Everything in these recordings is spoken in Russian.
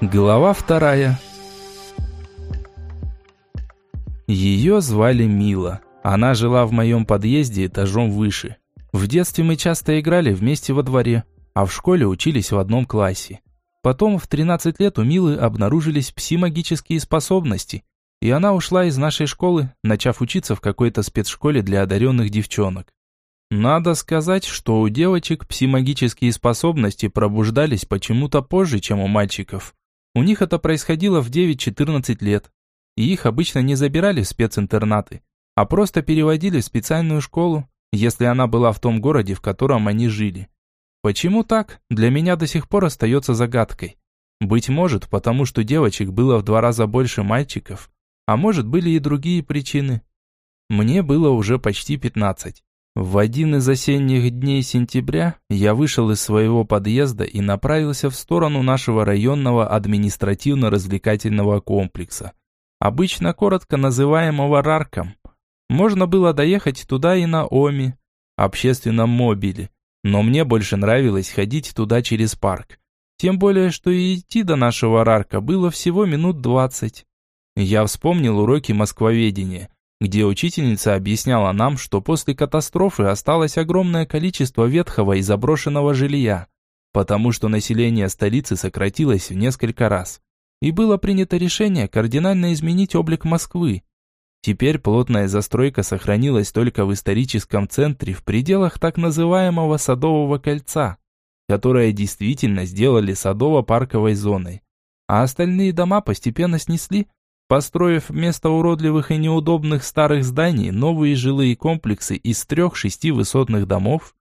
Глава вторая. Ее звали Мила. Она жила в моем подъезде этажом выше. В детстве мы часто играли вместе во дворе, а в школе учились в одном классе. Потом в 13 лет у Милы обнаружились псимагические способности, и она ушла из нашей школы, начав учиться в какой-то спецшколе для одаренных девчонок. Надо сказать, что у девочек псимагические способности пробуждались почему-то позже, чем у мальчиков. У них это происходило в 9-14 лет, и их обычно не забирали в специнтернаты, а просто переводили в специальную школу, если она была в том городе, в котором они жили. Почему так, для меня до сих пор остается загадкой. Быть может, потому что девочек было в два раза больше мальчиков, а может были и другие причины. Мне было уже почти 15. В один из осенних дней сентября я вышел из своего подъезда и направился в сторону нашего районного административно-развлекательного комплекса, обычно коротко называемого РАРКом. Можно было доехать туда и на ОМИ, общественном мобиле, но мне больше нравилось ходить туда через парк. Тем более, что и идти до нашего РАРКа было всего минут двадцать. Я вспомнил уроки москвоведения, где учительница объясняла нам, что после катастрофы осталось огромное количество ветхого и заброшенного жилья, потому что население столицы сократилось в несколько раз. И было принято решение кардинально изменить облик Москвы. Теперь плотная застройка сохранилась только в историческом центре в пределах так называемого Садового кольца, которое действительно сделали садово-парковой зоной. А остальные дома постепенно снесли, построив вместо уродливых и неудобных старых зданий новые жилые комплексы из трех-шести высотных домов,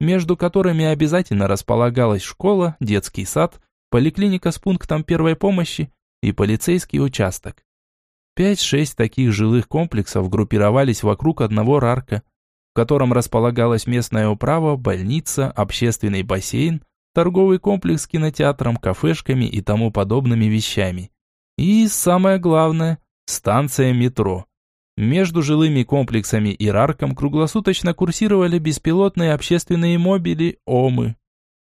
между которыми обязательно располагалась школа, детский сад, поликлиника с пунктом первой помощи и полицейский участок. Пять-шесть таких жилых комплексов группировались вокруг одного рарка, в котором располагалась местная управа, больница, общественный бассейн, торговый комплекс с кинотеатром, кафешками и тому подобными вещами. И самое главное, станция метро. Между жилыми комплексами и Рарком круглосуточно курсировали беспилотные общественные мобили ОМы.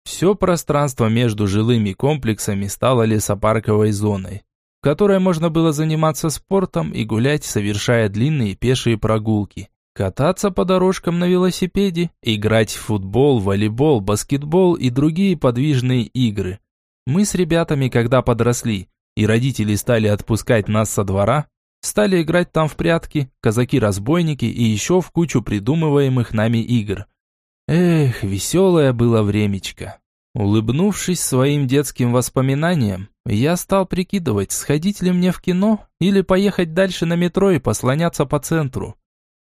Все пространство между жилыми комплексами стало лесопарковой зоной, в которой можно было заниматься спортом и гулять, совершая длинные пешие прогулки, кататься по дорожкам на велосипеде, играть в футбол, волейбол, баскетбол и другие подвижные игры. Мы с ребятами, когда подросли, и родители стали отпускать нас со двора, стали играть там в прятки, казаки-разбойники и еще в кучу придумываемых нами игр. Эх, веселое было времечко. Улыбнувшись своим детским воспоминаниям, я стал прикидывать, сходить ли мне в кино или поехать дальше на метро и послоняться по центру.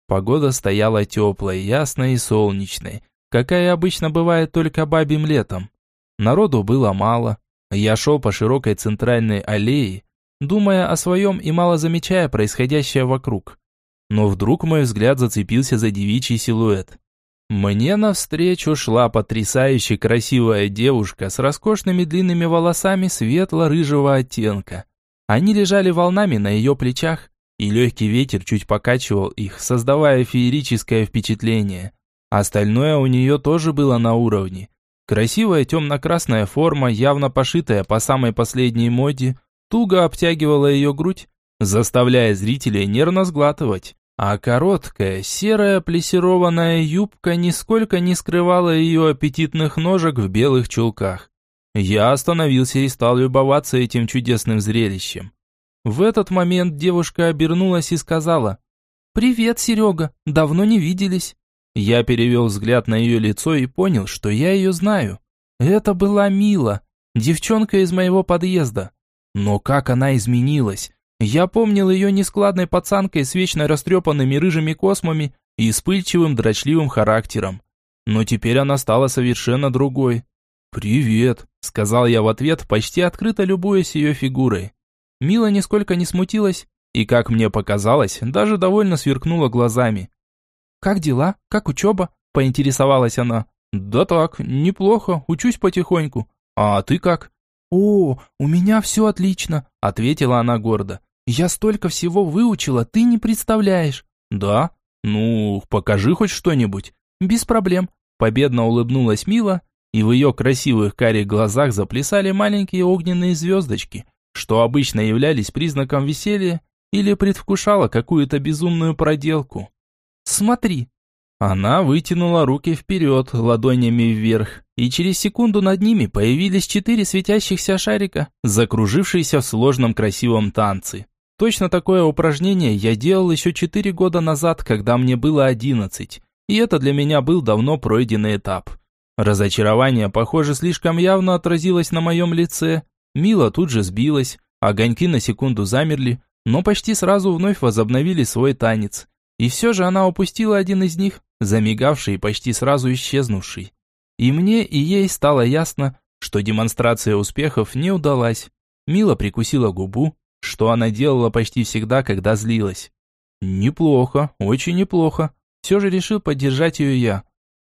Погода стояла теплая, ясная и солнечная, какая обычно бывает только бабьим летом. Народу было мало, я шел по широкой центральной аллее, думая о своем и мало замечая происходящее вокруг. Но вдруг мой взгляд зацепился за девичий силуэт. Мне навстречу шла потрясающе красивая девушка с роскошными длинными волосами светло-рыжего оттенка. Они лежали волнами на ее плечах, и легкий ветер чуть покачивал их, создавая феерическое впечатление. Остальное у нее тоже было на уровне. Красивая темно-красная форма, явно пошитая по самой последней моде, туго обтягивала ее грудь, заставляя зрителей нервно сглатывать. А короткая, серая плессированная юбка нисколько не скрывала ее аппетитных ножек в белых чулках. Я остановился и стал любоваться этим чудесным зрелищем. В этот момент девушка обернулась и сказала «Привет, Серега, давно не виделись». Я перевел взгляд на ее лицо и понял, что я ее знаю. Это была Мила, девчонка из моего подъезда. Но как она изменилась? Я помнил ее нескладной пацанкой с вечно растрепанными рыжими космами и вспыльчивым дрочливым характером. Но теперь она стала совершенно другой. «Привет», — сказал я в ответ, почти открыто любуясь ее фигурой. Мила нисколько не смутилась и, как мне показалось, даже довольно сверкнула глазами. «Как дела? Как учеба?» – поинтересовалась она. «Да так, неплохо, учусь потихоньку. А ты как?» «О, у меня все отлично», – ответила она гордо. «Я столько всего выучила, ты не представляешь». «Да? Ну, покажи хоть что-нибудь». «Без проблем», – победно улыбнулась Мила, и в ее красивых карих глазах заплясали маленькие огненные звездочки, что обычно являлись признаком веселья или предвкушала какую-то безумную проделку. «Смотри!» Она вытянула руки вперед, ладонями вверх, и через секунду над ними появились четыре светящихся шарика, закружившиеся в сложном красивом танце. Точно такое упражнение я делал еще четыре года назад, когда мне было одиннадцать, и это для меня был давно пройденный этап. Разочарование, похоже, слишком явно отразилось на моем лице. Мила тут же сбилась, огоньки на секунду замерли, но почти сразу вновь возобновили свой танец. И все же она упустила один из них, замигавший и почти сразу исчезнувший. И мне, и ей стало ясно, что демонстрация успехов не удалась. Мила прикусила губу, что она делала почти всегда, когда злилась. Неплохо, очень неплохо. Все же решил поддержать ее я.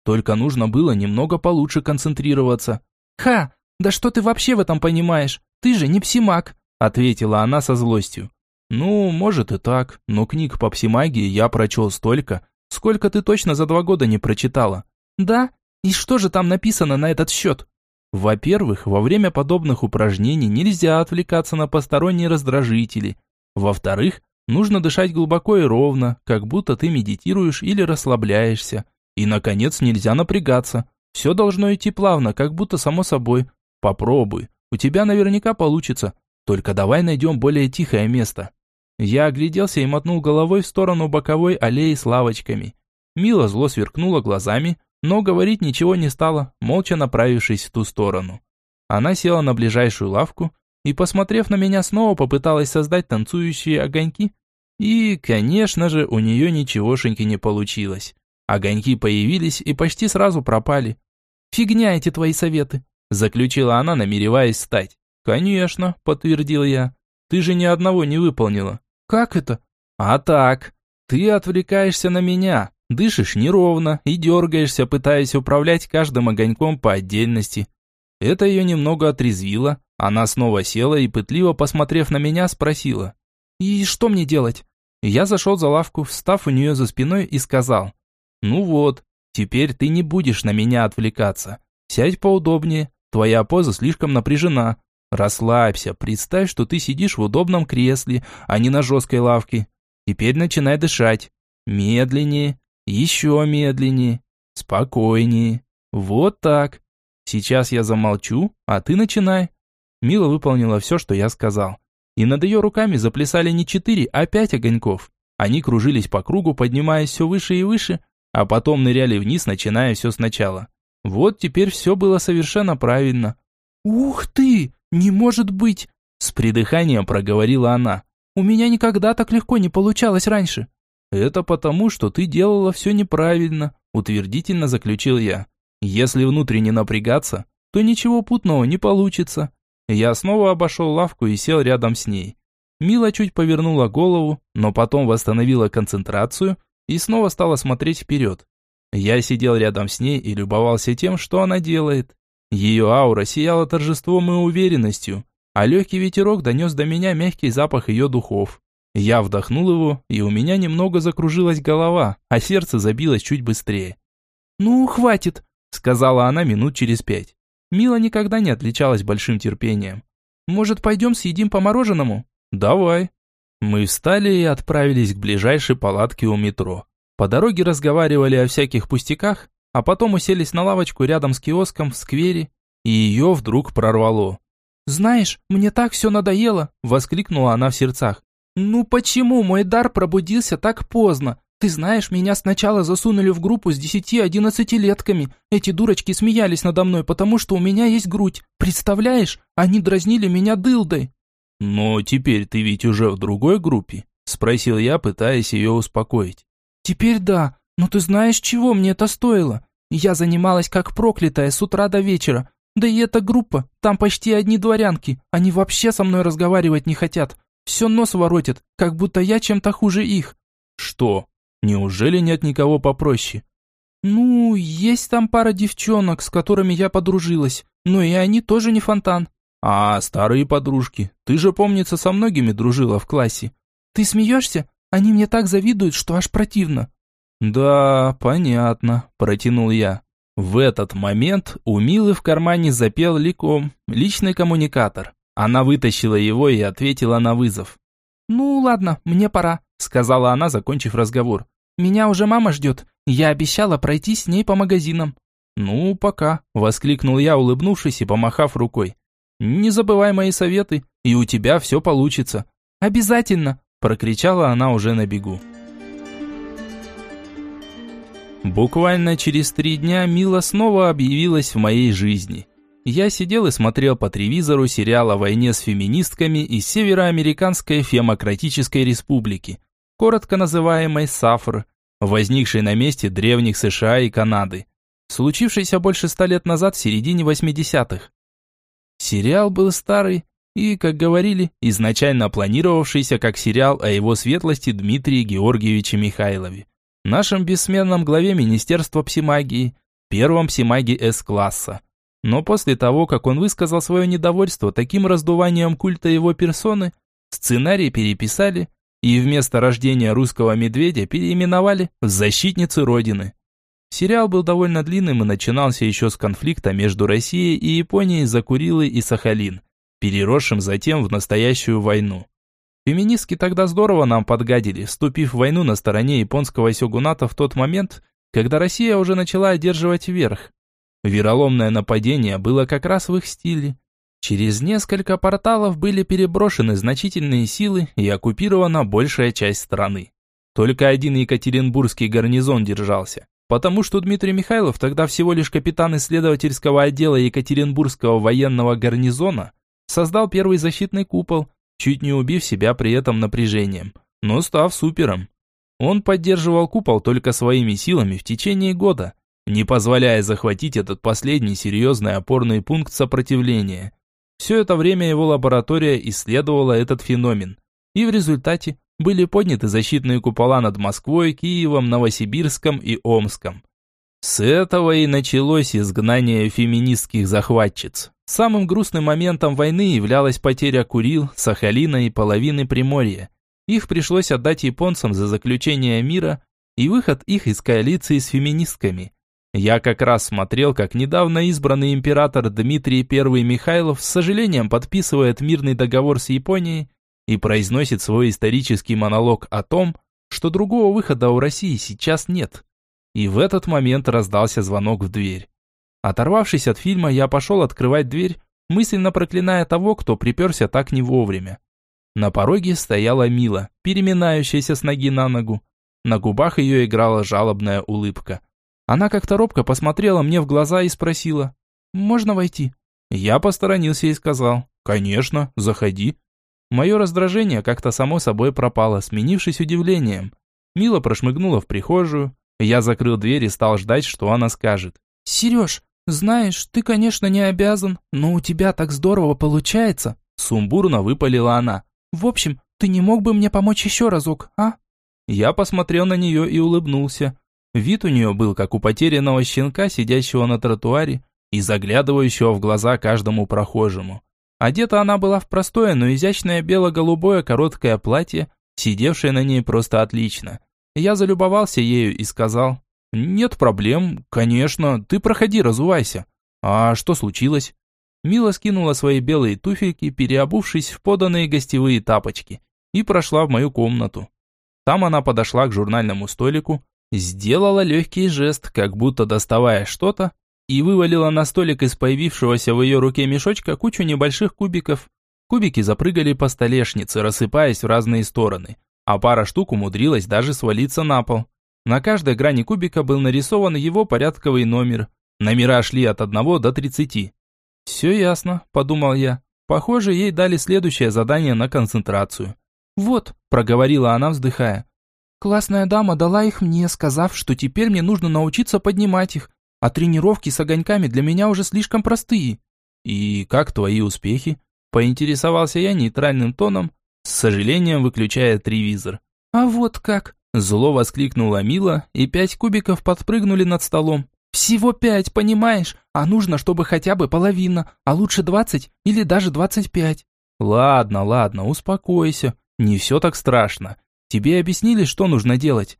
Только нужно было немного получше концентрироваться. «Ха! Да что ты вообще в этом понимаешь? Ты же не псимак!» Ответила она со злостью. «Ну, может и так, но книг по псимагии я прочел столько, сколько ты точно за два года не прочитала». «Да? И что же там написано на этот счет?» Во-первых, во время подобных упражнений нельзя отвлекаться на посторонние раздражители. Во-вторых, нужно дышать глубоко и ровно, как будто ты медитируешь или расслабляешься. И, наконец, нельзя напрягаться. Все должно идти плавно, как будто само собой. Попробуй. У тебя наверняка получится. Только давай найдем более тихое место. Я огляделся и мотнул головой в сторону боковой аллеи с лавочками. Мила зло сверкнула глазами, но говорить ничего не стала, молча направившись в ту сторону. Она села на ближайшую лавку и, посмотрев на меня, снова попыталась создать танцующие огоньки. И, конечно же, у нее ничегошеньки не получилось. Огоньки появились и почти сразу пропали. «Фигня эти твои советы», – заключила она, намереваясь встать. «Конечно», – подтвердил я. «Ты же ни одного не выполнила». «Как это?» «А так. Ты отвлекаешься на меня, дышишь неровно и дергаешься, пытаясь управлять каждым огоньком по отдельности». Это ее немного отрезвило. Она снова села и, пытливо посмотрев на меня, спросила. «И что мне делать?» Я зашел за лавку, встав у нее за спиной и сказал. «Ну вот, теперь ты не будешь на меня отвлекаться. Сядь поудобнее, твоя поза слишком напряжена. Расслабься, представь, что ты сидишь в удобном кресле, а не на жесткой лавке. Теперь начинай дышать. Медленнее, еще медленнее, спокойнее. Вот так. Сейчас я замолчу, а ты начинай. Мила выполнила все, что я сказал. И над ее руками заплясали не четыре, а пять огоньков. Они кружились по кругу, поднимаясь все выше и выше, а потом ныряли вниз, начиная все сначала. Вот теперь все было совершенно правильно. «Ух ты! «Не может быть!» С придыханием проговорила она. «У меня никогда так легко не получалось раньше». «Это потому, что ты делала все неправильно», утвердительно заключил я. «Если внутренне напрягаться, то ничего путного не получится». Я снова обошел лавку и сел рядом с ней. Мила чуть повернула голову, но потом восстановила концентрацию и снова стала смотреть вперед. Я сидел рядом с ней и любовался тем, что она делает. Ее аура сияла торжеством и уверенностью, а легкий ветерок донес до меня мягкий запах ее духов. Я вдохнул его, и у меня немного закружилась голова, а сердце забилось чуть быстрее. «Ну, хватит», — сказала она минут через пять. Мила никогда не отличалась большим терпением. «Может, пойдем съедим по мороженому?» «Давай». Мы встали и отправились к ближайшей палатке у метро. По дороге разговаривали о всяких пустяках, а потом уселись на лавочку рядом с киоском в сквере, и ее вдруг прорвало. «Знаешь, мне так все надоело!» – воскликнула она в сердцах. «Ну почему мой дар пробудился так поздно? Ты знаешь, меня сначала засунули в группу с десяти-одиннадцатилетками. Эти дурочки смеялись надо мной, потому что у меня есть грудь. Представляешь? Они дразнили меня дылдой». «Но теперь ты ведь уже в другой группе?» – спросил я, пытаясь ее успокоить. «Теперь да, но ты знаешь, чего мне это стоило? Я занималась как проклятая с утра до вечера. Да и эта группа, там почти одни дворянки. Они вообще со мной разговаривать не хотят. Все нос воротят, как будто я чем-то хуже их. Что? Неужели нет никого попроще? Ну, есть там пара девчонок, с которыми я подружилась. Но и они тоже не фонтан. А, старые подружки. Ты же, помнится, со многими дружила в классе. Ты смеешься? Они мне так завидуют, что аж противно. «Да, понятно», – протянул я. В этот момент у Милы в кармане запел ликом, личный коммуникатор. Она вытащила его и ответила на вызов. «Ну ладно, мне пора», — сказала она, закончив разговор. «Меня уже мама ждет. Я обещала пройти с ней по магазинам». «Ну, пока», — воскликнул я, улыбнувшись и помахав рукой. «Не забывай мои советы, и у тебя все получится». «Обязательно!» – прокричала она уже на бегу. Буквально через три дня Мила снова объявилась в моей жизни. Я сидел и смотрел по телевизору сериал о войне с феминистками из Североамериканской Фемократической Республики, коротко называемой САФР, возникшей на месте древних США и Канады, случившейся больше ста лет назад в середине 80-х. Сериал был старый и, как говорили, изначально планировавшийся как сериал о его светлости Дмитрии Георгиевиче Михайлове нашем бессменном главе Министерства псимагии, первом псимаге С-класса. Но после того, как он высказал свое недовольство таким раздуванием культа его персоны, сценарий переписали и вместо рождения русского медведя переименовали в «Защитницы Родины». Сериал был довольно длинным и начинался еще с конфликта между Россией и Японией за Курилы и Сахалин, переросшим затем в настоящую войну. Феминистки тогда здорово нам подгадили, вступив в войну на стороне японского сёгуната в тот момент, когда Россия уже начала одерживать верх. Вероломное нападение было как раз в их стиле. Через несколько порталов были переброшены значительные силы и оккупирована большая часть страны. Только один Екатеринбургский гарнизон держался, потому что Дмитрий Михайлов, тогда всего лишь капитан исследовательского отдела Екатеринбургского военного гарнизона, создал первый защитный купол – чуть не убив себя при этом напряжением, но став супером. Он поддерживал купол только своими силами в течение года, не позволяя захватить этот последний серьезный опорный пункт сопротивления. Все это время его лаборатория исследовала этот феномен, и в результате были подняты защитные купола над Москвой, Киевом, Новосибирском и Омском. С этого и началось изгнание феминистских захватчиц. Самым грустным моментом войны являлась потеря Курил, Сахалина и половины Приморья. Их пришлось отдать японцам за заключение мира и выход их из коалиции с феминистками. Я как раз смотрел, как недавно избранный император Дмитрий I Михайлов с сожалением подписывает мирный договор с Японией и произносит свой исторический монолог о том, что другого выхода у России сейчас нет. И в этот момент раздался звонок в дверь. Оторвавшись от фильма, я пошел открывать дверь, мысленно проклиная того, кто приперся так не вовремя. На пороге стояла Мила, переминающаяся с ноги на ногу. На губах ее играла жалобная улыбка. Она как-то робко посмотрела мне в глаза и спросила, «Можно войти?» Я посторонился и сказал, «Конечно, заходи». Мое раздражение как-то само собой пропало, сменившись удивлением. Мила прошмыгнула в прихожую. Я закрыл дверь и стал ждать, что она скажет. «Сереж, «Знаешь, ты, конечно, не обязан, но у тебя так здорово получается», сумбурно выпалила она. «В общем, ты не мог бы мне помочь еще разок, а?» Я посмотрел на нее и улыбнулся. Вид у нее был, как у потерянного щенка, сидящего на тротуаре и заглядывающего в глаза каждому прохожему. Одета она была в простое, но изящное бело-голубое короткое платье, сидевшее на ней просто отлично. Я залюбовался ею и сказал, «Нет проблем, конечно, ты проходи, разувайся». «А что случилось?» Мила скинула свои белые туфельки, переобувшись в поданные гостевые тапочки, и прошла в мою комнату. Там она подошла к журнальному столику, сделала легкий жест, как будто доставая что-то, и вывалила на столик из появившегося в ее руке мешочка кучу небольших кубиков. Кубики запрыгали по столешнице, рассыпаясь в разные стороны, а пара штук умудрилась даже свалиться на пол. На каждой грани кубика был нарисован его порядковый номер. Номера шли от 1 до 30. «Все ясно», – подумал я. Похоже, ей дали следующее задание на концентрацию. «Вот», – проговорила она, вздыхая. «Классная дама дала их мне, сказав, что теперь мне нужно научиться поднимать их, а тренировки с огоньками для меня уже слишком простые». «И как твои успехи?» – поинтересовался я нейтральным тоном, с сожалением выключая телевизор. «А вот как», Зло воскликнула Мила, и пять кубиков подпрыгнули над столом. «Всего пять, понимаешь? А нужно, чтобы хотя бы половина, а лучше двадцать или даже двадцать пять». «Ладно, ладно, успокойся. Не все так страшно. Тебе объяснили, что нужно делать?»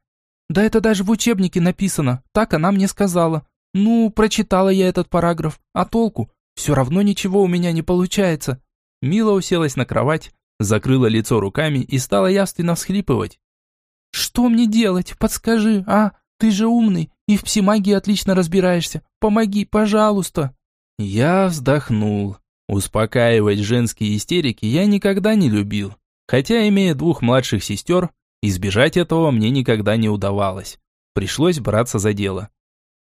«Да это даже в учебнике написано. Так она мне сказала. Ну, прочитала я этот параграф. А толку? Все равно ничего у меня не получается». Мила уселась на кровать, закрыла лицо руками и стала явственно всхлипывать. «Что мне делать? Подскажи, а? Ты же умный и в псимагии отлично разбираешься. Помоги, пожалуйста!» Я вздохнул. Успокаивать женские истерики я никогда не любил. Хотя, имея двух младших сестер, избежать этого мне никогда не удавалось. Пришлось браться за дело.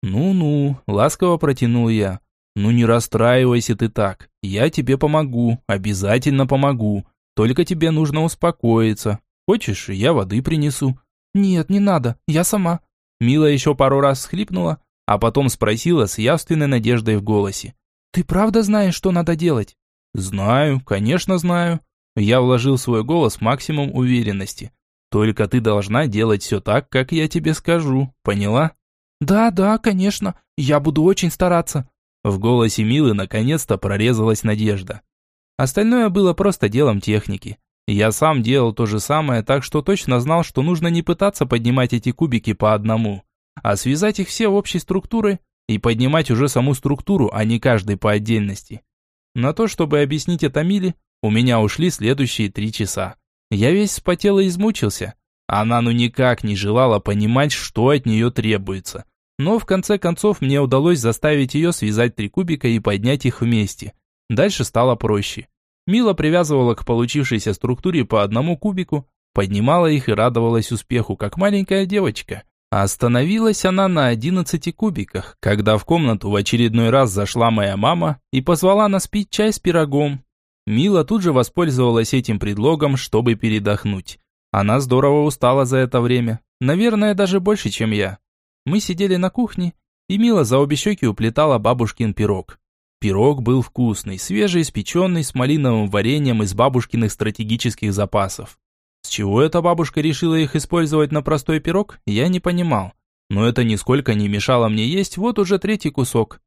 «Ну-ну», – ласково протянул я. «Ну не расстраивайся ты так. Я тебе помогу, обязательно помогу. Только тебе нужно успокоиться. Хочешь, я воды принесу?» «Нет, не надо, я сама». Мила еще пару раз схлипнула, а потом спросила с явственной надеждой в голосе. «Ты правда знаешь, что надо делать?» «Знаю, конечно знаю». Я вложил в свой голос максимум уверенности. «Только ты должна делать все так, как я тебе скажу, поняла?» «Да, да, конечно, я буду очень стараться». В голосе Милы наконец-то прорезалась надежда. Остальное было просто делом техники. Я сам делал то же самое, так что точно знал, что нужно не пытаться поднимать эти кубики по одному, а связать их все в общей структуры и поднимать уже саму структуру, а не каждый по отдельности. На то, чтобы объяснить это Миле, у меня ушли следующие три часа. Я весь спотел и измучился. Она ну никак не желала понимать, что от нее требуется. Но в конце концов мне удалось заставить ее связать три кубика и поднять их вместе. Дальше стало проще. Мила привязывала к получившейся структуре по одному кубику, поднимала их и радовалась успеху, как маленькая девочка. Остановилась она на одиннадцати кубиках, когда в комнату в очередной раз зашла моя мама и позвала нас пить чай с пирогом. Мила тут же воспользовалась этим предлогом, чтобы передохнуть. Она здорово устала за это время, наверное, даже больше, чем я. Мы сидели на кухне, и Мила за обе щеки уплетала бабушкин пирог. Пирог был вкусный, свежеиспеченный, с малиновым вареньем из бабушкиных стратегических запасов. С чего эта бабушка решила их использовать на простой пирог, я не понимал. Но это нисколько не мешало мне есть вот уже третий кусок.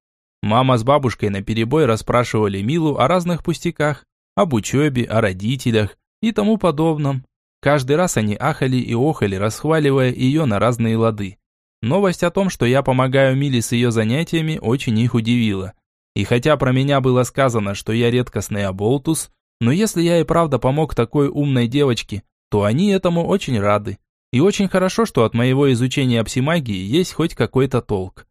Мама с бабушкой наперебой расспрашивали Милу о разных пустяках, об учебе, о родителях и тому подобном. Каждый раз они ахали и охали, расхваливая ее на разные лады. Новость о том, что я помогаю Миле с ее занятиями, очень их удивила. И хотя про меня было сказано, что я редкостный оболтус, но если я и правда помог такой умной девочке, то они этому очень рады. И очень хорошо, что от моего изучения псимагии есть хоть какой-то толк.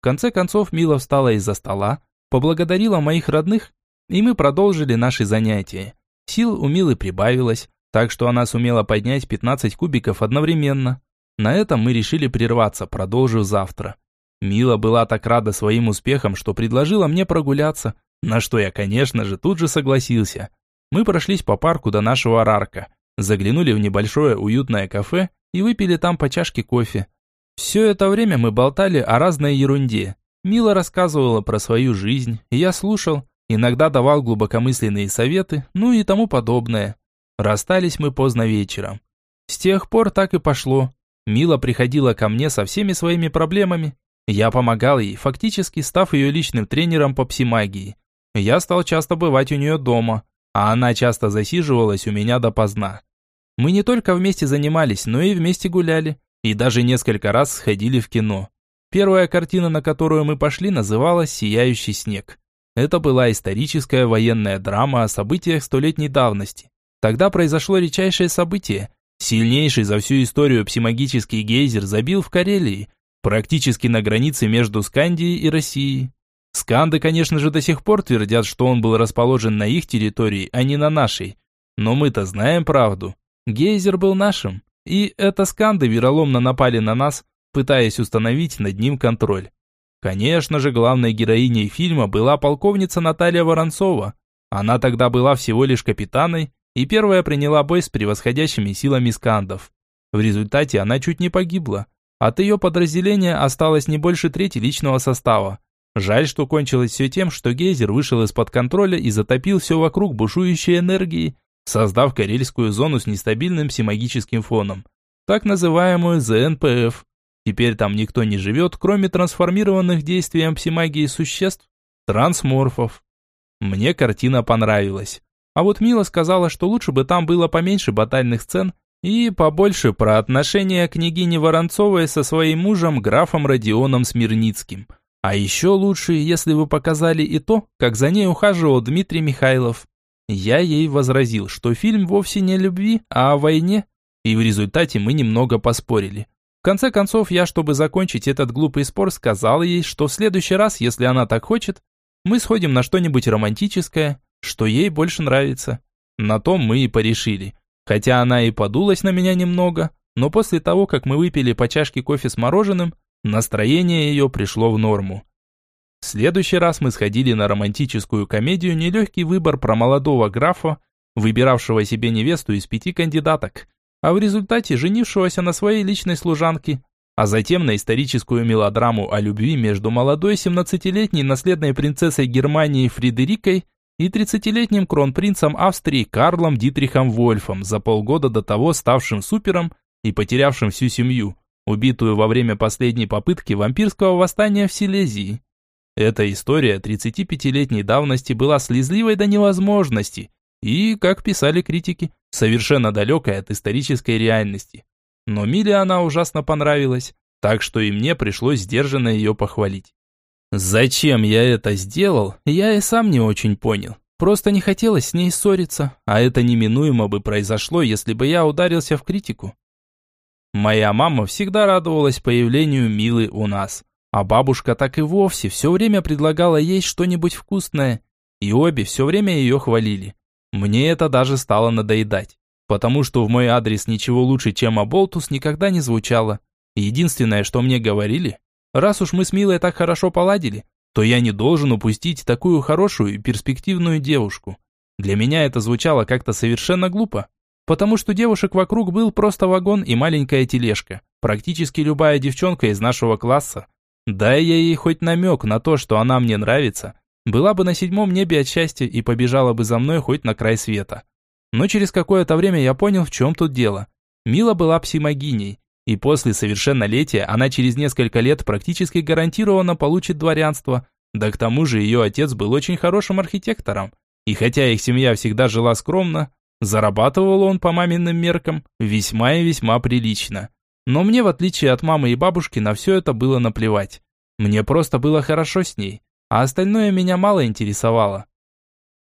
В конце концов Мила встала из-за стола, поблагодарила моих родных, и мы продолжили наши занятия. Сил у Милы прибавилось, так что она сумела поднять 15 кубиков одновременно. На этом мы решили прерваться, продолжив завтра. Мила была так рада своим успехам, что предложила мне прогуляться, на что я, конечно же, тут же согласился. Мы прошлись по парку до нашего Рарка, Заглянули в небольшое уютное кафе и выпили там по чашке кофе. Все это время мы болтали о разной ерунде. Мила рассказывала про свою жизнь, я слушал, иногда давал глубокомысленные советы, ну и тому подобное. Расстались мы поздно вечером. С тех пор так и пошло. Мила приходила ко мне со всеми своими проблемами. Я помогал ей, фактически став ее личным тренером по псимагии. Я стал часто бывать у нее дома, а она часто засиживалась у меня допоздна. Мы не только вместе занимались, но и вместе гуляли. И даже несколько раз сходили в кино. Первая картина, на которую мы пошли, называлась «Сияющий снег». Это была историческая военная драма о событиях столетней давности. Тогда произошло редчайшее событие. Сильнейший за всю историю псимагический гейзер забил в Карелии, практически на границе между Скандией и Россией. Сканды, конечно же, до сих пор твердят, что он был расположен на их территории, а не на нашей. Но мы-то знаем правду. Гейзер был нашим, и это сканды вероломно напали на нас, пытаясь установить над ним контроль. Конечно же, главной героиней фильма была полковница Наталья Воронцова. Она тогда была всего лишь капитаной и первая приняла бой с превосходящими силами скандов. В результате она чуть не погибла. От ее подразделения осталось не больше трети личного состава. Жаль, что кончилось все тем, что гейзер вышел из-под контроля и затопил все вокруг бушующей энергией, создав карельскую зону с нестабильным псимагическим фоном, так называемую ЗНПФ. Теперь там никто не живет, кроме трансформированных действием псимагии существ, трансморфов. Мне картина понравилась. А вот Мила сказала, что лучше бы там было поменьше батальных сцен и побольше про отношения княгини Воронцовой со своим мужем, графом Родионом Смирницким. А еще лучше, если вы показали и то, как за ней ухаживал Дмитрий Михайлов. Я ей возразил, что фильм вовсе не о любви, а о войне, и в результате мы немного поспорили. В конце концов, я, чтобы закончить этот глупый спор, сказал ей, что в следующий раз, если она так хочет, мы сходим на что-нибудь романтическое, что ей больше нравится. На том мы и порешили. Хотя она и подулась на меня немного, но после того, как мы выпили по чашке кофе с мороженым, настроение ее пришло в норму. В следующий раз мы сходили на романтическую комедию «Нелегкий выбор» про молодого графа, выбиравшего себе невесту из пяти кандидаток, а в результате женившегося на своей личной служанке, а затем на историческую мелодраму о любви между молодой 17-летней наследной принцессой Германии Фредерикой и 30-летним кронпринцем Австрии Карлом Дитрихом Вольфом, за полгода до того ставшим супером и потерявшим всю семью, убитую во время последней попытки вампирского восстания в Силезии. Эта история 35-летней давности была слезливой до невозможности и, как писали критики, совершенно далекой от исторической реальности. Но Миле она ужасно понравилась, так что и мне пришлось сдержанно ее похвалить. Зачем я это сделал, я и сам не очень понял. Просто не хотелось с ней ссориться, а это неминуемо бы произошло, если бы я ударился в критику. Моя мама всегда радовалась появлению Милы у нас, а бабушка так и вовсе все время предлагала есть что-нибудь вкусное, и обе все время ее хвалили. Мне это даже стало надоедать, потому что в мой адрес ничего лучше, чем Аболтус, никогда не звучало. Единственное, что мне говорили, раз уж мы с Милой так хорошо поладили, то я не должен упустить такую хорошую и перспективную девушку. Для меня это звучало как-то совершенно глупо, потому что девушек вокруг был просто вагон и маленькая тележка. Практически любая девчонка из нашего класса Дай я ей хоть намек на то, что она мне нравится, была бы на седьмом небе от счастья и побежала бы за мной хоть на край света. Но через какое-то время я понял, в чем тут дело. Мила была псимогиней, и после совершеннолетия она через несколько лет практически гарантированно получит дворянство. Да к тому же ее отец был очень хорошим архитектором. И хотя их семья всегда жила скромно, зарабатывал он по маминым меркам весьма и весьма прилично. Но мне, в отличие от мамы и бабушки, на все это было наплевать. Мне просто было хорошо с ней, а остальное меня мало интересовало.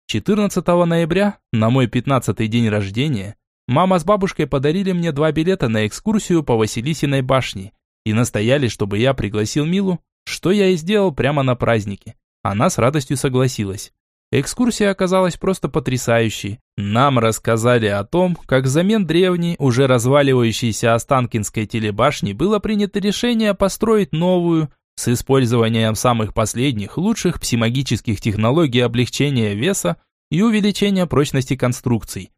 14 ноября, на мой 15-й день рождения, мама с бабушкой подарили мне два билета на экскурсию по Василисиной башне и настояли, чтобы я пригласил Милу, что я и сделал прямо на празднике. Она с радостью согласилась. Экскурсия оказалась просто потрясающей. Нам рассказали о том, как взамен древней, уже разваливающейся Останкинской телебашни было принято решение построить новую, с использованием самых последних, лучших псимагических технологий облегчения веса и увеличения прочности конструкций.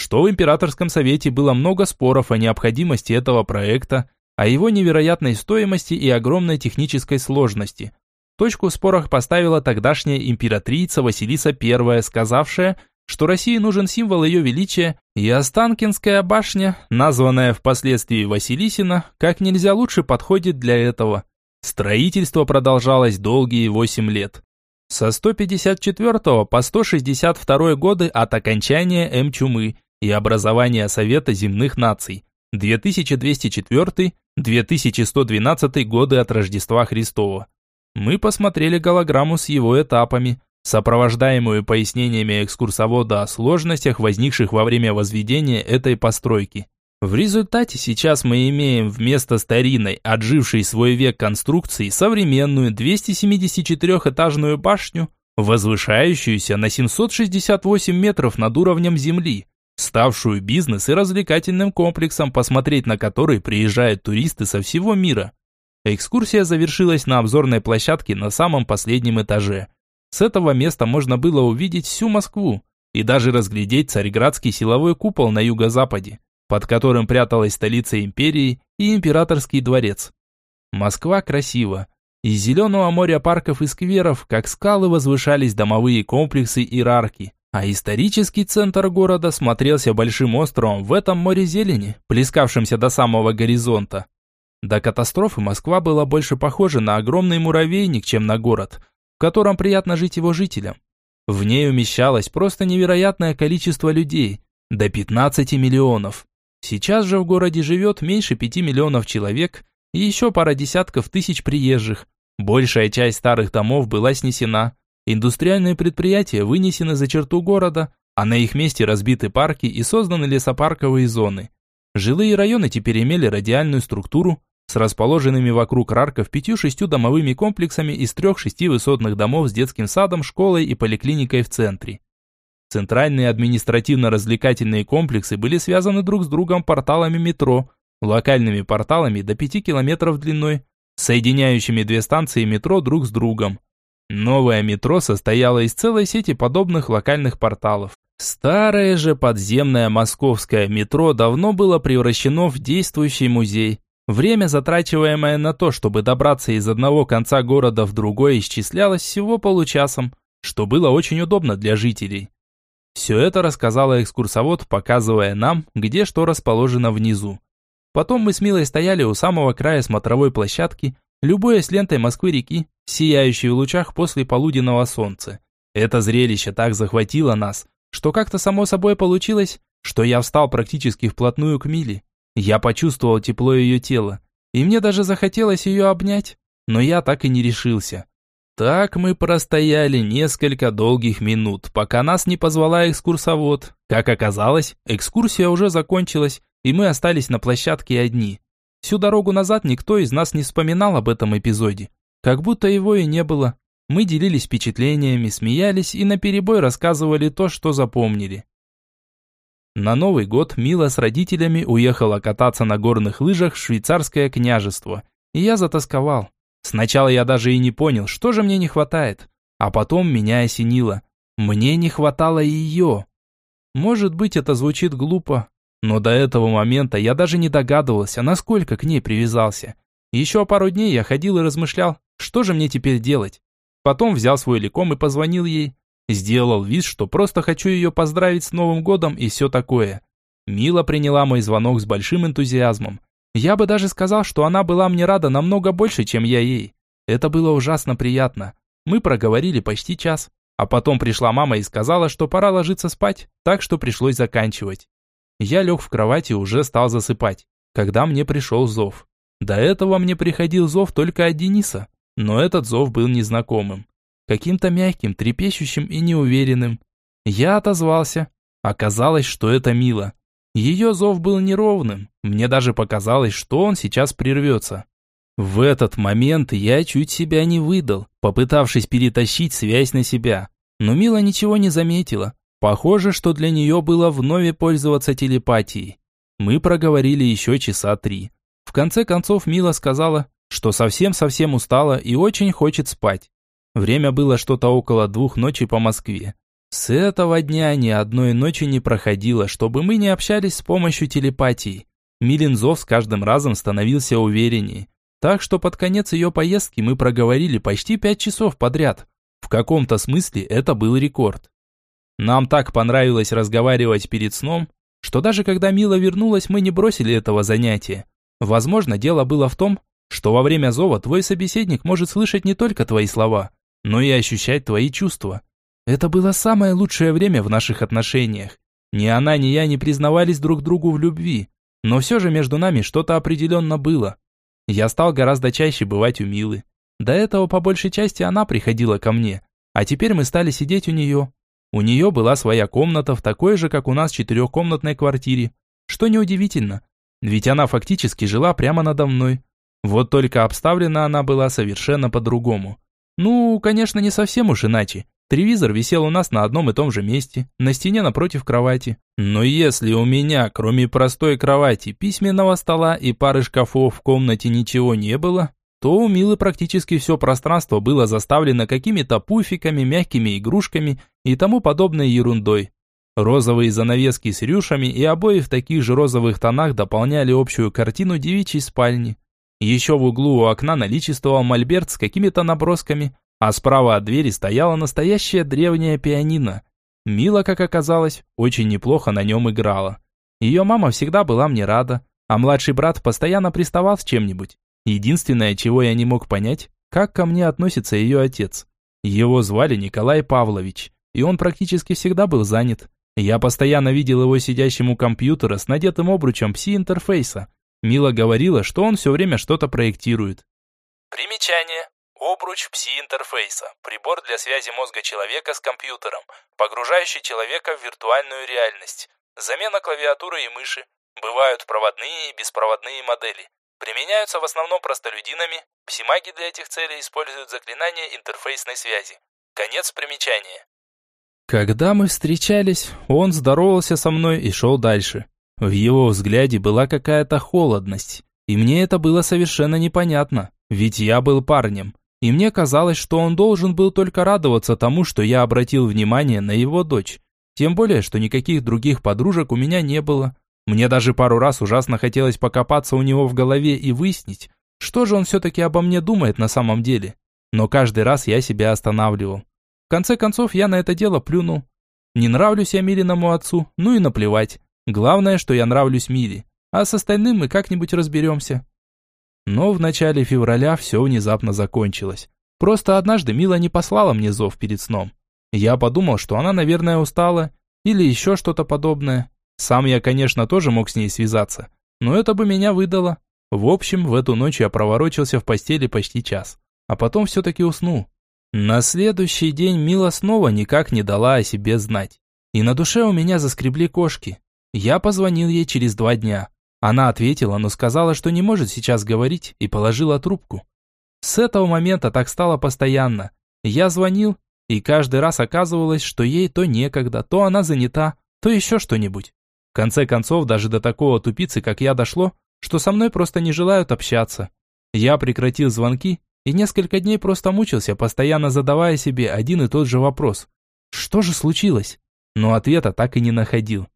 Что в Императорском Совете было много споров о необходимости этого проекта, о его невероятной стоимости и огромной технической сложности. Точку в спорах поставила тогдашняя императрица Василиса I, сказавшая, что России нужен символ ее величия, и Останкинская башня, названная впоследствии Василисина, как нельзя лучше подходит для этого. Строительство продолжалось долгие 8 лет. Со 154 по 162 годы от окончания М-чумы и образования Совета земных наций, 2204-2112 годы от Рождества Христова. Мы посмотрели голограмму с его этапами, сопровождаемую пояснениями экскурсовода о сложностях, возникших во время возведения этой постройки. В результате сейчас мы имеем вместо старинной, отжившей свой век конструкции, современную 274-этажную башню, возвышающуюся на 768 метров над уровнем земли, ставшую бизнес и развлекательным комплексом, посмотреть на который приезжают туристы со всего мира. Экскурсия завершилась на обзорной площадке на самом последнем этаже. С этого места можно было увидеть всю Москву и даже разглядеть Царьградский силовой купол на юго-западе, под которым пряталась столица империи и императорский дворец. Москва красива. Из зеленого моря парков и скверов, как скалы, возвышались домовые комплексы и рарки, а исторический центр города смотрелся большим островом в этом море зелени, плескавшемся до самого горизонта. До катастрофы Москва была больше похожа на огромный муравейник, чем на город, в котором приятно жить его жителям. В ней умещалось просто невероятное количество людей, до 15 миллионов. Сейчас же в городе живет меньше 5 миллионов человек и еще пара десятков тысяч приезжих. Большая часть старых домов была снесена, индустриальные предприятия вынесены за черту города, а на их месте разбиты парки и созданы лесопарковые зоны. Жилые районы теперь имели радиальную структуру с расположенными вокруг Рарков пятью-шестью домовыми комплексами из трех-шести высотных домов с детским садом, школой и поликлиникой в центре. Центральные административно-развлекательные комплексы были связаны друг с другом порталами метро, локальными порталами до 5 километров длиной, соединяющими две станции метро друг с другом. Новое метро состояло из целой сети подобных локальных порталов. Старое же подземное московское метро давно было превращено в действующий музей. Время, затрачиваемое на то, чтобы добраться из одного конца города в другой, исчислялось всего получасом, что было очень удобно для жителей. Все это рассказала экскурсовод, показывая нам, где что расположено внизу. Потом мы с Милой стояли у самого края смотровой площадки, любуясь лентой Москвы-реки, сияющей в лучах после полуденного солнца. Это зрелище так захватило нас, что как-то само собой получилось, что я встал практически вплотную к Миле. Я почувствовал тепло ее тела, и мне даже захотелось ее обнять, но я так и не решился. Так мы простояли несколько долгих минут, пока нас не позвала экскурсовод. Как оказалось, экскурсия уже закончилась, и мы остались на площадке одни. Всю дорогу назад никто из нас не вспоминал об этом эпизоде. Как будто его и не было. Мы делились впечатлениями, смеялись и наперебой рассказывали то, что запомнили. На Новый год Мила с родителями уехала кататься на горных лыжах в швейцарское княжество, и я затасковал. Сначала я даже и не понял, что же мне не хватает, а потом меня осенило. Мне не хватало ее. Может быть, это звучит глупо, но до этого момента я даже не догадывался, насколько к ней привязался. Еще пару дней я ходил и размышлял, что же мне теперь делать. Потом взял свой леком и позвонил ей. Сделал вид, что просто хочу ее поздравить с Новым годом и все такое. Мила приняла мой звонок с большим энтузиазмом. Я бы даже сказал, что она была мне рада намного больше, чем я ей. Это было ужасно приятно. Мы проговорили почти час. А потом пришла мама и сказала, что пора ложиться спать, так что пришлось заканчивать. Я лег в кровати и уже стал засыпать, когда мне пришел зов. До этого мне приходил зов только от Дениса. Но этот зов был незнакомым. Каким-то мягким, трепещущим и неуверенным. Я отозвался. Оказалось, что это Мила. Ее зов был неровным. Мне даже показалось, что он сейчас прервется. В этот момент я чуть себя не выдал, попытавшись перетащить связь на себя. Но Мила ничего не заметила. Похоже, что для нее было вновь пользоваться телепатией. Мы проговорили еще часа три. В конце концов Мила сказала, что совсем-совсем устала и очень хочет спать. Время было что-то около двух ночи по Москве. С этого дня ни одной ночи не проходило, чтобы мы не общались с помощью телепатии. Милинзов с каждым разом становился увереннее. Так что под конец ее поездки мы проговорили почти пять часов подряд. В каком-то смысле это был рекорд. Нам так понравилось разговаривать перед сном, что даже когда Мила вернулась, мы не бросили этого занятия. Возможно, дело было в том, что во время зова твой собеседник может слышать не только твои слова, но и ощущать твои чувства. Это было самое лучшее время в наших отношениях. Ни она, ни я не признавались друг другу в любви, но все же между нами что-то определенно было. Я стал гораздо чаще бывать у Милы. До этого по большей части она приходила ко мне, а теперь мы стали сидеть у нее. У нее была своя комната в такой же, как у нас, четырехкомнатной квартире, что неудивительно, ведь она фактически жила прямо надо мной. Вот только обставлена она была совершенно по-другому. Ну, конечно, не совсем уж иначе. Телевизор висел у нас на одном и том же месте, на стене напротив кровати. Но если у меня, кроме простой кровати, письменного стола и пары шкафов в комнате ничего не было, то у Милы практически все пространство было заставлено какими-то пуфиками, мягкими игрушками и тому подобной ерундой. Розовые занавески с рюшами и обои в таких же розовых тонах дополняли общую картину девичьей спальни. Еще в углу у окна наличествовал мольберт с какими-то набросками, а справа от двери стояла настоящая древняя пианино. Мила, как оказалось, очень неплохо на нем играла. Ее мама всегда была мне рада, а младший брат постоянно приставал с чем-нибудь. Единственное, чего я не мог понять, как ко мне относится ее отец. Его звали Николай Павлович, и он практически всегда был занят. Я постоянно видел его сидящим у компьютера с надетым обручем пси-интерфейса, Мила говорила, что он все время что-то проектирует. Примечание. Обруч пси-интерфейса – прибор для связи мозга человека с компьютером, погружающий человека в виртуальную реальность. Замена клавиатуры и мыши. Бывают проводные и беспроводные модели. Применяются в основном простолюдинами. Псимаги для этих целей используют заклинания интерфейсной связи. Конец примечания. Когда мы встречались, он здоровался со мной и шел дальше. В его взгляде была какая-то холодность, и мне это было совершенно непонятно, ведь я был парнем, и мне казалось, что он должен был только радоваться тому, что я обратил внимание на его дочь. Тем более, что никаких других подружек у меня не было. Мне даже пару раз ужасно хотелось покопаться у него в голове и выяснить, что же он все-таки обо мне думает на самом деле. Но каждый раз я себя останавливал. В конце концов, я на это дело плюнул. Не нравлюсь я Милиному отцу, ну и наплевать. Главное, что я нравлюсь Миле, а с остальным мы как-нибудь разберемся. Но в начале февраля все внезапно закончилось. Просто однажды Мила не послала мне зов перед сном. Я подумал, что она, наверное, устала или еще что-то подобное. Сам я, конечно, тоже мог с ней связаться, но это бы меня выдало. В общем, в эту ночь я проворочился в постели почти час, а потом все-таки уснул. На следующий день Мила снова никак не дала о себе знать. И на душе у меня заскребли кошки. Я позвонил ей через два дня. Она ответила, но сказала, что не может сейчас говорить, и положила трубку. С этого момента так стало постоянно. Я звонил, и каждый раз оказывалось, что ей то некогда, то она занята, то еще что-нибудь. Конце концов, даже до такого тупицы, как я, дошло, что со мной просто не желают общаться. Я прекратил звонки и несколько дней просто мучился, постоянно задавая себе один и тот же вопрос. Что же случилось? Но ответа так и не находил.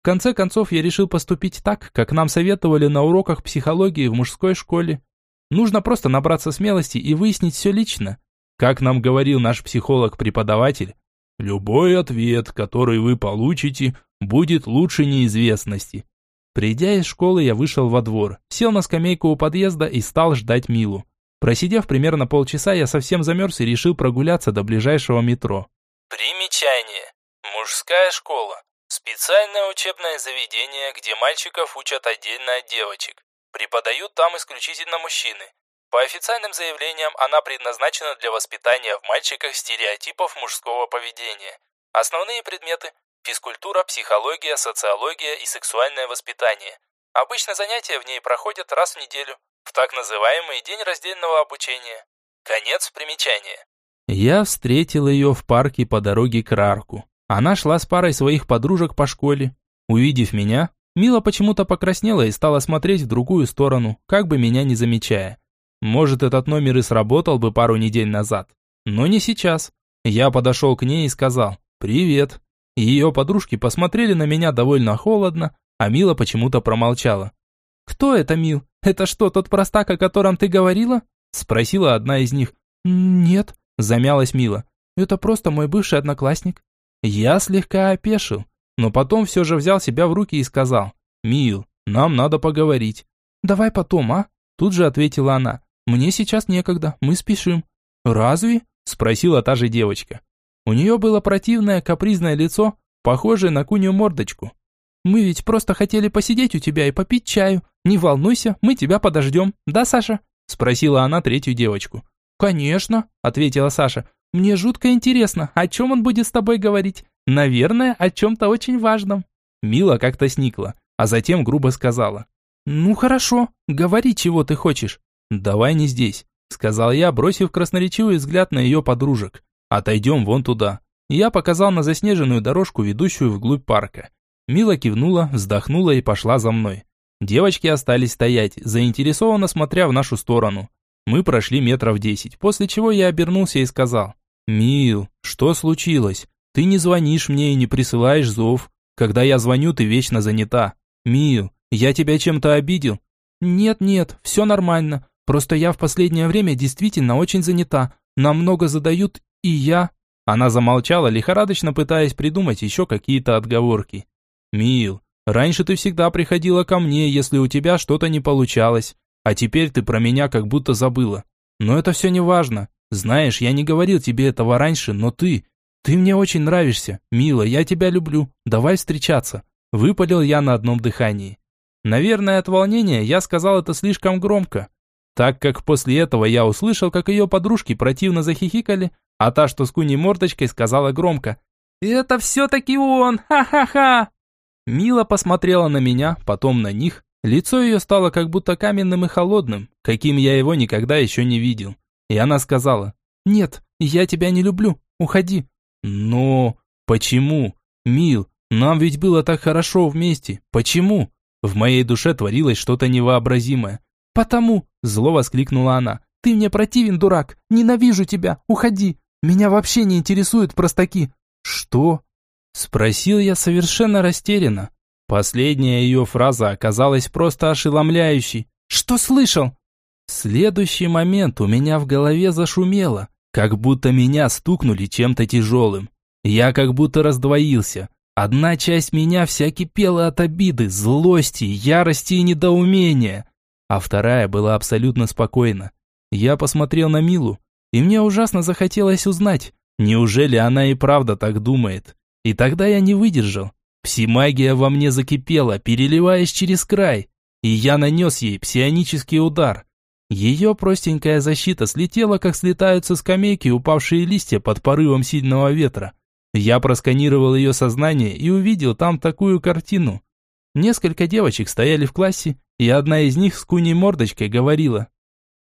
В конце концов, я решил поступить так, как нам советовали на уроках психологии в мужской школе. Нужно просто набраться смелости и выяснить все лично. Как нам говорил наш психолог-преподаватель, любой ответ, который вы получите, будет лучше неизвестности. Придя из школы, я вышел во двор, сел на скамейку у подъезда и стал ждать Милу. Просидев примерно полчаса, я совсем замерз и решил прогуляться до ближайшего метро. Примечание. Мужская школа. Специальное учебное заведение, где мальчиков учат отдельно от девочек. Преподают там исключительно мужчины. По официальным заявлениям, она предназначена для воспитания в мальчиках стереотипов мужского поведения. Основные предметы – физкультура, психология, социология и сексуальное воспитание. Обычно занятия в ней проходят раз в неделю, в так называемый день раздельного обучения. Конец примечания. Я встретил ее в парке по дороге к Рарку. Она шла с парой своих подружек по школе. Увидев меня, Мила почему-то покраснела и стала смотреть в другую сторону, как бы меня не замечая. Может, этот номер и сработал бы пару недель назад, но не сейчас. Я подошел к ней и сказал «Привет». Ее подружки посмотрели на меня довольно холодно, а Мила почему-то промолчала. «Кто это, Мил? Это что, тот простак, о котором ты говорила?» Спросила одна из них. «Нет», замялась Мила. «Это просто мой бывший одноклассник». Я слегка опешил, но потом все же взял себя в руки и сказал, «Мил, нам надо поговорить». «Давай потом, а?» Тут же ответила она, «Мне сейчас некогда, мы спешим». «Разве?» – спросила та же девочка. У нее было противное капризное лицо, похожее на кунью мордочку. «Мы ведь просто хотели посидеть у тебя и попить чаю. Не волнуйся, мы тебя подождем, да, Саша?» – спросила она третью девочку. «Конечно», – ответила Саша. Мне жутко интересно, о чем он будет с тобой говорить. Наверное, о чем-то очень важном». Мила как-то сникла, а затем грубо сказала. «Ну хорошо, говори, чего ты хочешь». «Давай не здесь», сказал я, бросив красноречивый взгляд на ее подружек. «Отойдем вон туда». Я показал на заснеженную дорожку, ведущую вглубь парка. Мила кивнула, вздохнула и пошла за мной. Девочки остались стоять, заинтересованно смотря в нашу сторону. Мы прошли метров десять, после чего я обернулся и сказал. «Мил, что случилось? Ты не звонишь мне и не присылаешь зов. Когда я звоню, ты вечно занята. Мил, я тебя чем-то обидел?» «Нет-нет, все нормально. Просто я в последнее время действительно очень занята. Нам много задают, и я...» Она замолчала, лихорадочно пытаясь придумать еще какие-то отговорки. «Мил, раньше ты всегда приходила ко мне, если у тебя что-то не получалось. А теперь ты про меня как будто забыла. Но это все не важно. Знаешь, я не говорил тебе этого раньше, но ты... Ты мне очень нравишься, мила, я тебя люблю. Давай встречаться. Выпалил я на одном дыхании. Наверное, от волнения я сказал это слишком громко. Так как после этого я услышал, как ее подружки противно захихикали, а та, что с куней мордочкой, сказала громко «Это все-таки он! Ха-ха-ха!» Мила посмотрела на меня, потом на них. Лицо ее стало как будто каменным и холодным, каким я его никогда еще не видел. И она сказала «Нет, я тебя не люблю, уходи». «Но почему? Мил, нам ведь было так хорошо вместе. Почему?» В моей душе творилось что-то невообразимое. «Потому!» – зло воскликнула она. «Ты мне противен, дурак! Ненавижу тебя! Уходи! Меня вообще не интересуют простаки!» «Что?» – спросил я совершенно растерянно. Последняя ее фраза оказалась просто ошеломляющей. «Что слышал?» В следующий момент у меня в голове зашумело, как будто меня стукнули чем-то тяжелым. Я как будто раздвоился. Одна часть меня вся кипела от обиды, злости, ярости и недоумения, а вторая была абсолютно спокойна. Я посмотрел на Милу, и мне ужасно захотелось узнать, неужели она и правда так думает. И тогда я не выдержал. Псимагия во мне закипела, переливаясь через край, и я нанес ей псионический удар. Ее простенькая защита слетела, как слетаются скамейки упавшие листья под порывом сильного ветра. Я просканировал ее сознание и увидел там такую картину. Несколько девочек стояли в классе, и одна из них с куней мордочкой говорила.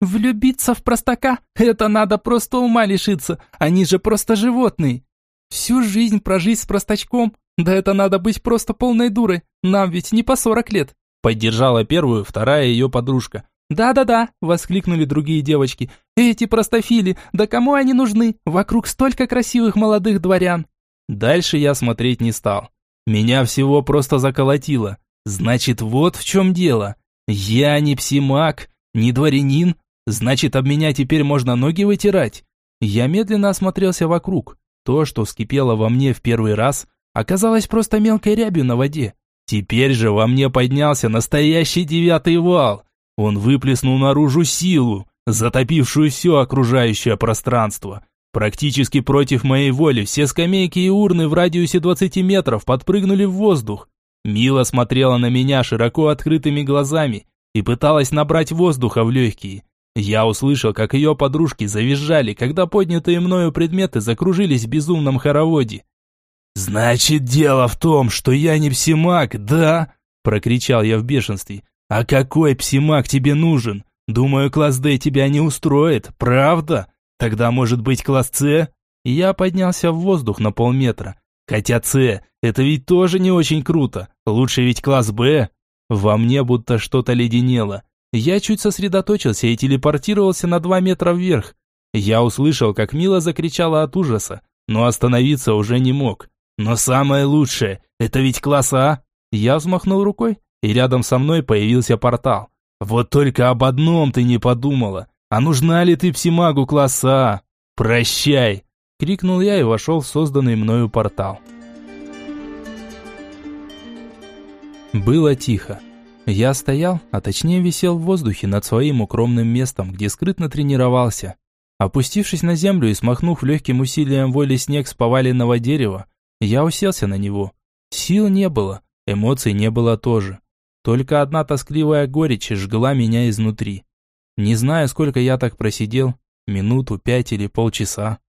«Влюбиться в простака? Это надо просто ума лишиться, они же просто животные. Всю жизнь прожить с простачком? Да это надо быть просто полной дурой, нам ведь не по сорок лет». Поддержала первую, вторая ее подружка. «Да-да-да!» – воскликнули другие девочки. «Эти простофили! Да кому они нужны? Вокруг столько красивых молодых дворян!» Дальше я смотреть не стал. Меня всего просто заколотило. Значит, вот в чем дело. Я не псимак, не дворянин. Значит, об меня теперь можно ноги вытирать. Я медленно осмотрелся вокруг. То, что вскипело во мне в первый раз, оказалось просто мелкой рябью на воде. Теперь же во мне поднялся настоящий девятый вал. Он выплеснул наружу силу, затопившую все окружающее пространство. Практически против моей воли все скамейки и урны в радиусе 20 метров подпрыгнули в воздух. Мила смотрела на меня широко открытыми глазами и пыталась набрать воздуха в легкие. Я услышал, как ее подружки завизжали, когда поднятые мною предметы закружились в безумном хороводе. «Значит, дело в том, что я не псимак, да?» – прокричал я в бешенстве. «А какой псимак тебе нужен? Думаю, класс Д тебя не устроит, правда? Тогда может быть класс С?» Я поднялся в воздух на полметра. Хотя С, это ведь тоже не очень круто. Лучше ведь класс Б. Во мне будто что-то леденело. Я чуть сосредоточился и телепортировался на два метра вверх. Я услышал, как Мила закричала от ужаса, но остановиться уже не мог. Но самое лучшее, это ведь класс А. Я взмахнул рукой, и рядом со мной появился портал. Вот только об одном ты не подумала. А нужна ли ты псимагу класса А? Прощай! Крикнул я и вошел в созданный мною портал. Было тихо. Я стоял, а точнее висел в воздухе над своим укромным местом, где скрытно тренировался. Опустившись на землю и смахнув легким усилием воли снег с поваленного дерева, я уселся на него. Сил не было, эмоций не было тоже. Только одна тоскливая горечь жгла меня изнутри. Не знаю, сколько я так просидел, минуту, пять или полчаса.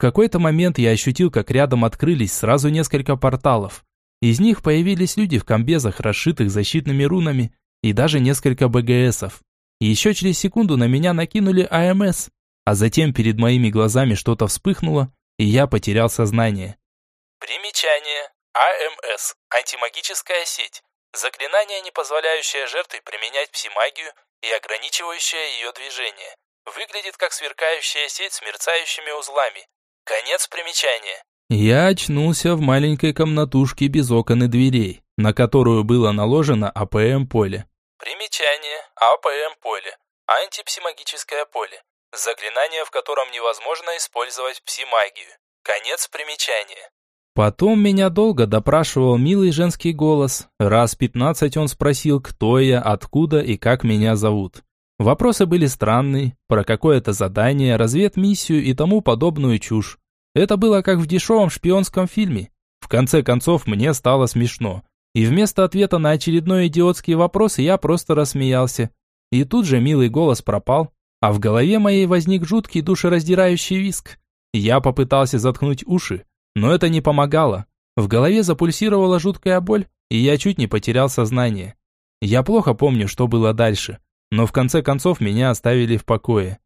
Какой-то момент я ощутил, как рядом открылись сразу несколько порталов. Из них появились люди в комбезах, расшитых защитными рунами, и даже несколько БГСов. Еще через секунду на меня накинули АМС, а затем перед моими глазами что-то вспыхнуло, и я потерял сознание. Примечание. АМС. Антимагическая сеть. Заклинание, не позволяющее жертве применять псимагию и ограничивающее ее движение. Выглядит как сверкающая сеть с мерцающими узлами. Конец примечания. Я очнулся в маленькой комнатушке без окон и дверей, на которую было наложено АПМ-поле. Примечание. АПМ-поле. Антипсимагическое поле. Заклинание, в котором невозможно использовать псимагию. Конец примечания. Потом меня долго допрашивал милый женский голос. Раз пятнадцать он спросил, кто я, откуда и как меня зовут. Вопросы были странные, про какое-то задание, разведмиссию и тому подобную чушь. Это было как в дешевом шпионском фильме. В конце концов, мне стало смешно. И вместо ответа на очередной идиотский вопрос я просто рассмеялся. И тут же милый голос пропал, а в голове моей возник жуткий душераздирающий виск. Я попытался заткнуть уши, но это не помогало. В голове запульсировала жуткая боль, и я чуть не потерял сознание. Я плохо помню, что было дальше, но в конце концов меня оставили в покое.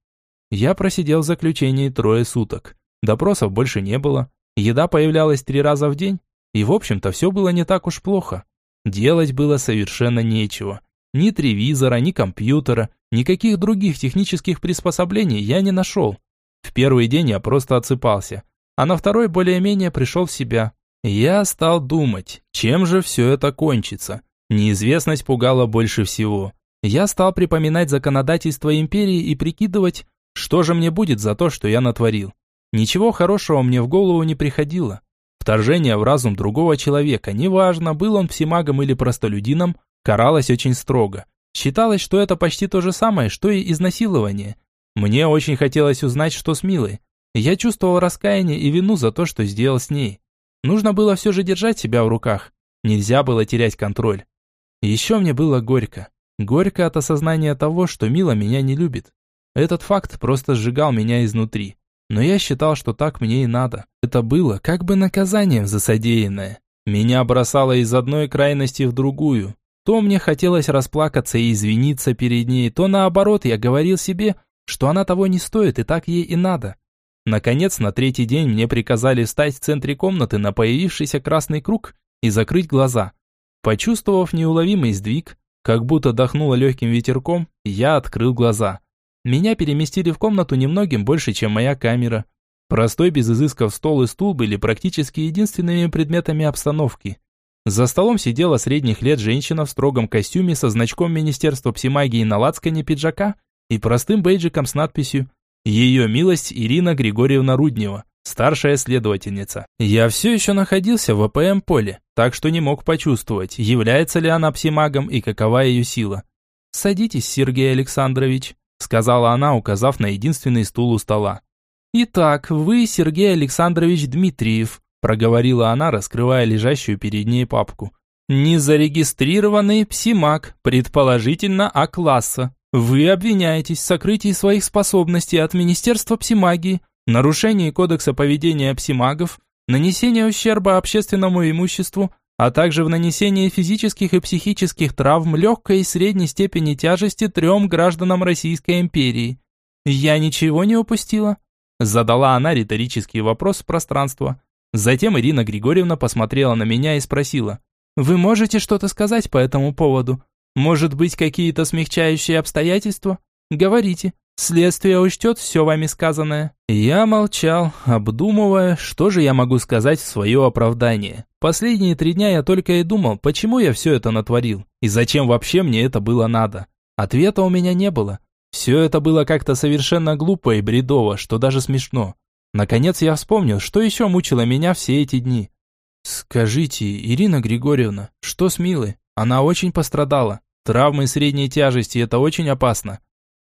Я просидел в заключении трое суток. Допросов больше не было, еда появлялась три раза в день, и в общем-то все было не так уж плохо. Делать было совершенно нечего. Ни телевизора, ни компьютера, никаких других технических приспособлений я не нашел. В первый день я просто отсыпался, а на второй более-менее пришел в себя. Я стал думать, чем же все это кончится. Неизвестность пугала больше всего. Я стал припоминать законодательство империи и прикидывать, что же мне будет за то, что я натворил. Ничего хорошего мне в голову не приходило. Вторжение в разум другого человека, неважно, был он псимагом или простолюдином, каралось очень строго. Считалось, что это почти то же самое, что и изнасилование. Мне очень хотелось узнать, что с Милой. Я чувствовал раскаяние и вину за то, что сделал с ней. Нужно было все же держать себя в руках. Нельзя было терять контроль. Еще мне было горько. Горько от осознания того, что Мила меня не любит. Этот факт просто сжигал меня изнутри. Но я считал, что так мне и надо. Это было как бы наказанием за содеянное. Меня бросало из одной крайности в другую. То мне хотелось расплакаться и извиниться перед ней, то наоборот я говорил себе, что она того не стоит и так ей и надо. Наконец, на третий день мне приказали встать в центре комнаты на появившийся красный круг и закрыть глаза. Почувствовав неуловимый сдвиг, как будто дохнуло легким ветерком, я открыл глаза. Меня переместили в комнату немногим больше, чем моя камера. Простой без изысков стол и стул были практически единственными предметами обстановки. За столом сидела средних лет женщина в строгом костюме со значком Министерства псимагии на лацкане пиджака и простым бейджиком с надписью «Ее милость Ирина Григорьевна Руднева, старшая следовательница». Я все еще находился в АПМ-поле, так что не мог почувствовать, является ли она псимагом и какова ее сила. «Садитесь, Сергей Александрович», сказала она, указав на единственный стул у стола. «Итак, вы Сергей Александрович Дмитриев», проговорила она, раскрывая лежащую перед ней папку. «Незарегистрированный псимаг, предположительно А-класса. Вы обвиняетесь в сокрытии своих способностей от Министерства псимагии, нарушении кодекса поведения псимагов, нанесении ущерба общественному имуществу, а также в нанесении физических и психических травм легкой и средней степени тяжести трем гражданам Российской империи. «Я ничего не упустила?» Задала она риторический вопрос в пространство. Затем Ирина Григорьевна посмотрела на меня и спросила. «Вы можете что-то сказать по этому поводу? Может быть, какие-то смягчающие обстоятельства? Говорите, следствие учтет все вами сказанное». Я молчал, обдумывая, что же я могу сказать в свое оправдание. Последние три дня я только и думал, почему я все это натворил, и зачем вообще мне это было надо. Ответа у меня не было. Все это было как-то совершенно глупо и бредово, что даже смешно. Наконец я вспомнил, что еще мучило меня все эти дни. «Скажите, Ирина Григорьевна, что с Милой? Она очень пострадала. Травмы средней тяжести – это очень опасно.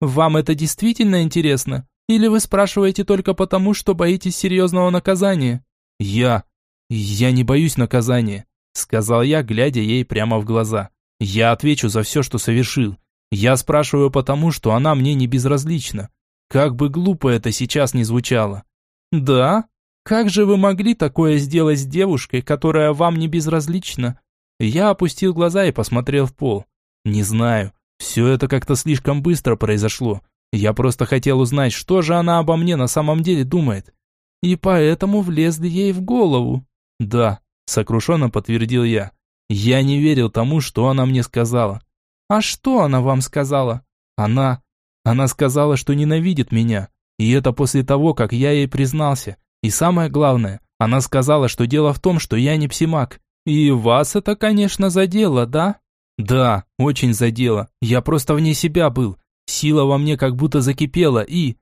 Вам это действительно интересно? Или вы спрашиваете только потому, что боитесь серьезного наказания?» «Я... «Я не боюсь наказания», — сказал я, глядя ей прямо в глаза. «Я отвечу за все, что совершил. Я спрашиваю потому, что она мне не безразлична. Как бы глупо это сейчас не звучало». «Да? Как же вы могли такое сделать с девушкой, которая вам не безразлична?» Я опустил глаза и посмотрел в пол. «Не знаю. Все это как-то слишком быстро произошло. Я просто хотел узнать, что же она обо мне на самом деле думает. И поэтому влезли ей в голову. «Да», – сокрушенно подтвердил я. «Я не верил тому, что она мне сказала». «А что она вам сказала?» «Она... Она сказала, что ненавидит меня. И это после того, как я ей признался. И самое главное, она сказала, что дело в том, что я не псимак. И вас это, конечно, задело, да?» «Да, очень задело. Я просто вне себя был. Сила во мне как будто закипела и...»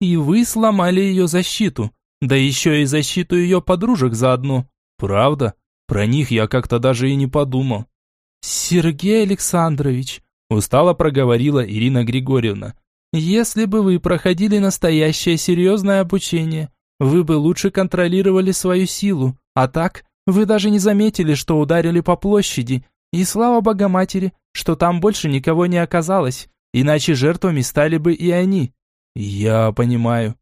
«И вы сломали ее защиту. Да еще и защиту ее подружек заодно. Правда? Про них я как-то даже и не подумал. Сергей Александрович, устало проговорила Ирина Григорьевна. Если бы вы проходили настоящее серьезное обучение, вы бы лучше контролировали свою силу. А так, вы даже не заметили, что ударили по площади. И слава Богоматери, что там больше никого не оказалось. иначе жертвами стали бы и они. Я понимаю.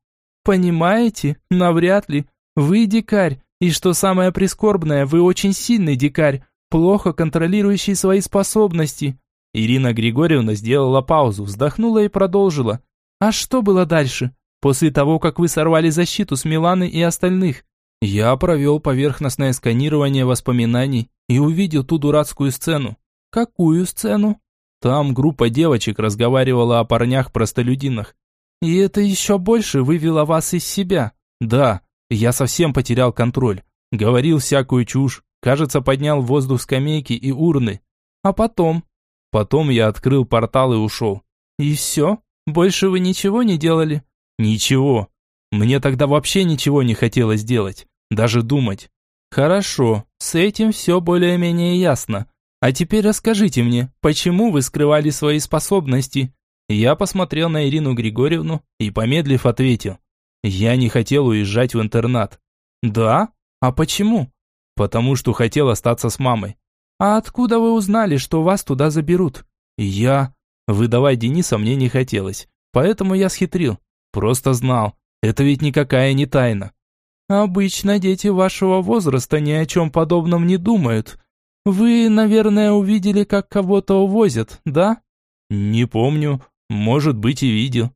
Понимаете? Навряд ли. Вы дикарь, и что самое прискорбное, вы очень сильный дикарь, плохо контролирующий свои способности. Ирина Григорьевна сделала паузу, вздохнула и продолжила. А что было дальше? После того, как вы сорвали защиту с Миланы и остальных? Я провел поверхностное сканирование воспоминаний и увидел ту дурацкую сцену. Какую сцену? Там группа девочек разговаривала о парнях-простолюдинах. И это еще больше вывело вас из себя? Да, я совсем потерял контроль. Говорил всякую чушь. Кажется, поднял в воздух скамейки и урны. А потом? Потом я открыл портал и ушел. И все? Больше вы ничего не делали? Ничего. Мне тогда вообще ничего не хотелось делать. Даже думать. Хорошо, с этим все более-менее ясно. А теперь расскажите мне, почему вы скрывали свои способности? Я посмотрел на Ирину Григорьевну и, помедлив, ответил. Я не хотел уезжать в интернат. Да? А почему? Потому что хотел остаться с мамой. А откуда вы узнали, что вас туда заберут? Я... Выдавать Дениса мне не хотелось, поэтому я схитрил. Просто знал. Это ведь никакая не тайна. Обычно дети вашего возраста ни о чем подобном не думают. Вы, наверное, увидели, как кого-то увозят, да? Не помню. Может быть и видел.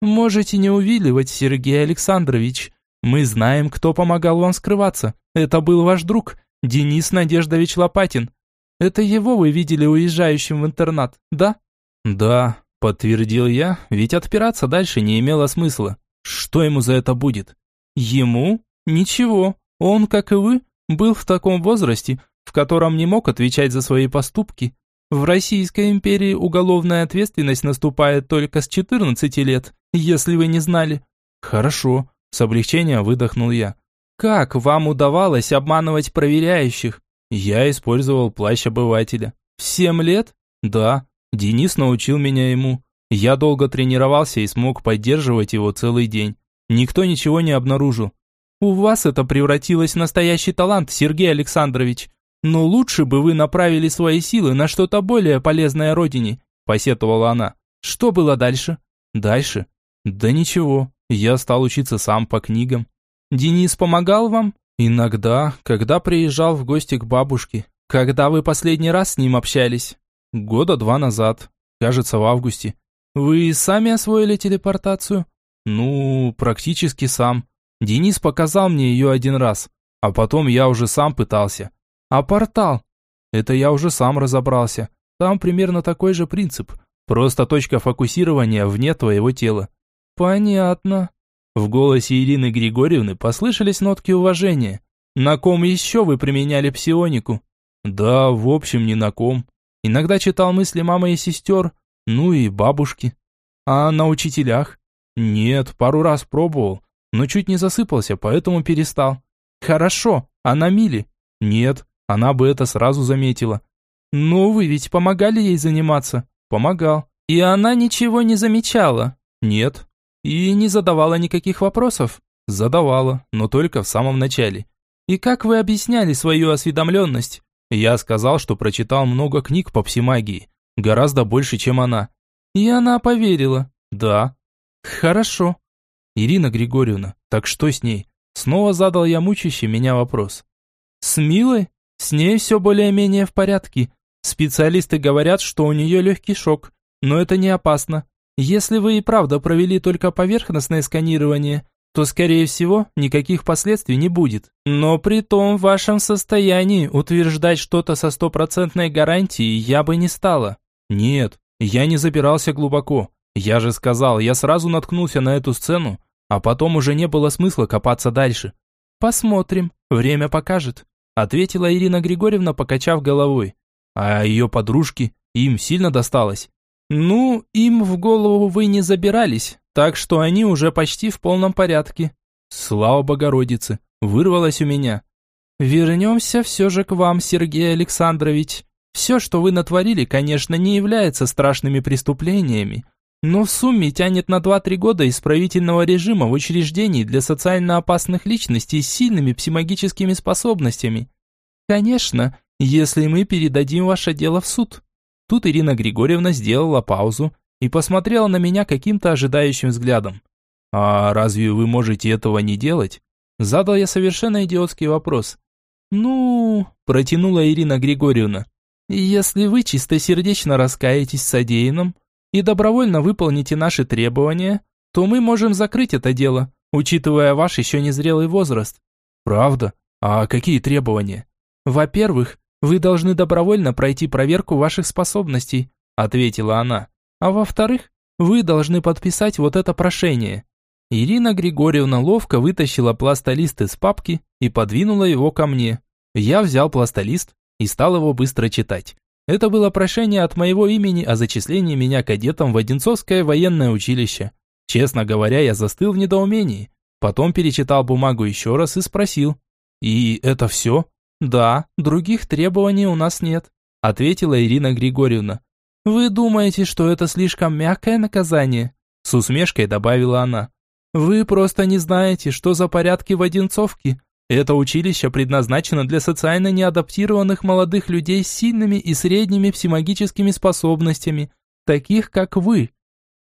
Можете не увиливать, Сергей Александрович. Мы знаем, кто помогал вам скрываться. Это был ваш друг, Денис Надеждович Лопатин. Это его вы видели уезжающим в интернат, да? Да, подтвердил я, ведь отпираться дальше не имело смысла. Что ему за это будет? Ему? Ничего. Он, как и вы, был в таком возрасте, в котором не мог отвечать за свои поступки. В Российской империи уголовная ответственность наступает только с 14 лет, если вы не знали. Хорошо, с облегчением выдохнул я. Как вам удавалось обманывать проверяющих? Я использовал плащ обывателя. В семь лет? Да. Денис научил меня ему. Я долго тренировался и смог поддерживать его целый день. Никто ничего не обнаружил. У вас это превратилось в настоящий талант, Сергей Александрович. Но лучше бы вы направили свои силы на что-то более полезное родине, посетовала она. Что было дальше? Дальше? Да ничего. Я стал учиться сам по книгам. Денис помогал вам? Иногда, когда приезжал в гости к бабушке. Когда вы последний раз с ним общались? Года два назад. Кажется, в августе. Вы сами освоили телепортацию? Ну, практически сам. Денис показал мне ее один раз, а потом я уже сам пытался. А портал? Это я уже сам разобрался. Там примерно такой же принцип. Просто точка фокусирования вне твоего тела. Понятно. В голосе Ирины Григорьевны послышались нотки уважения. На ком еще вы применяли псионику? Да, в общем, ни на ком. Иногда читал мысли мамы и сестер, ну и бабушки. А на учителях? Нет, пару раз пробовал, но чуть не засыпался, поэтому перестал. Хорошо, а на Миле? Нет, она бы это сразу заметила. Ну, вы ведь помогали ей заниматься? Помогал. И она ничего не замечала? Нет. И не задавала никаких вопросов? Задавала, но только в самом начале. И как вы объясняли свою осведомленность? Я сказал, что прочитал много книг по псимагии, гораздо больше, чем она. И она поверила? Да. Хорошо. Ирина Григорьевна, так что с ней? Снова задал я мучащий меня вопрос. С Милой? С ней все более-менее в порядке. Специалисты говорят, что у нее легкий шок, но это не опасно. Если вы и правда провели только поверхностное сканирование, то, скорее всего, никаких последствий не будет. Но при том вашем состоянии утверждать что-то со стопроцентной гарантией я бы не стала. Нет, я не забирался глубоко. Я же сказал, я сразу наткнулся на эту сцену, а потом уже не было смысла копаться дальше. Посмотрим, время покажет, ответила Ирина Григорьевна, покачав головой. А ее подружки, им сильно досталось. Ну, им в голову вы не забирались, так что они уже почти в полном порядке. Слава Богородице, вырвалось у меня. Вернемся все же к вам, Сергей Александрович. Все, что вы натворили, конечно, не является страшными преступлениями, но в сумме тянет на 2-3 года исправительного режима в учреждении для социально опасных личностей с сильными псимагическими способностями. Конечно, если мы передадим ваше дело в суд. Тут Ирина Григорьевна сделала паузу и посмотрела на меня каким-то ожидающим взглядом. «А разве вы можете этого не делать?» Задал я совершенно идиотский вопрос. «Ну...» – протянула Ирина Григорьевна. «Если вы чистосердечно раскаетесь в содеянном и добровольно выполните наши требования, то мы можем закрыть это дело, учитывая ваш еще незрелый возраст». «Правда? А какие требования?» «Во-первых, вы должны добровольно пройти проверку ваших способностей», – ответила она. «А во-вторых, вы должны подписать вот это прошение». Ирина Григорьевна ловко вытащила пластолист из папки и подвинула его ко мне. Я взял пластолист и стал его быстро читать. Это было прошение от моего имени о зачислении меня кадетом в Одинцовское военное училище. Честно говоря, я застыл в недоумении. Потом перечитал бумагу еще раз и спросил. «И это все?» «Да, других требований у нас нет», ответила Ирина Григорьевна. «Вы думаете, что это слишком мягкое наказание?» С усмешкой добавила она. Вы просто не знаете, что за порядки в Одинцовке. Это училище предназначено для социально неадаптированных молодых людей с сильными и средними псимагическими способностями, таких как вы.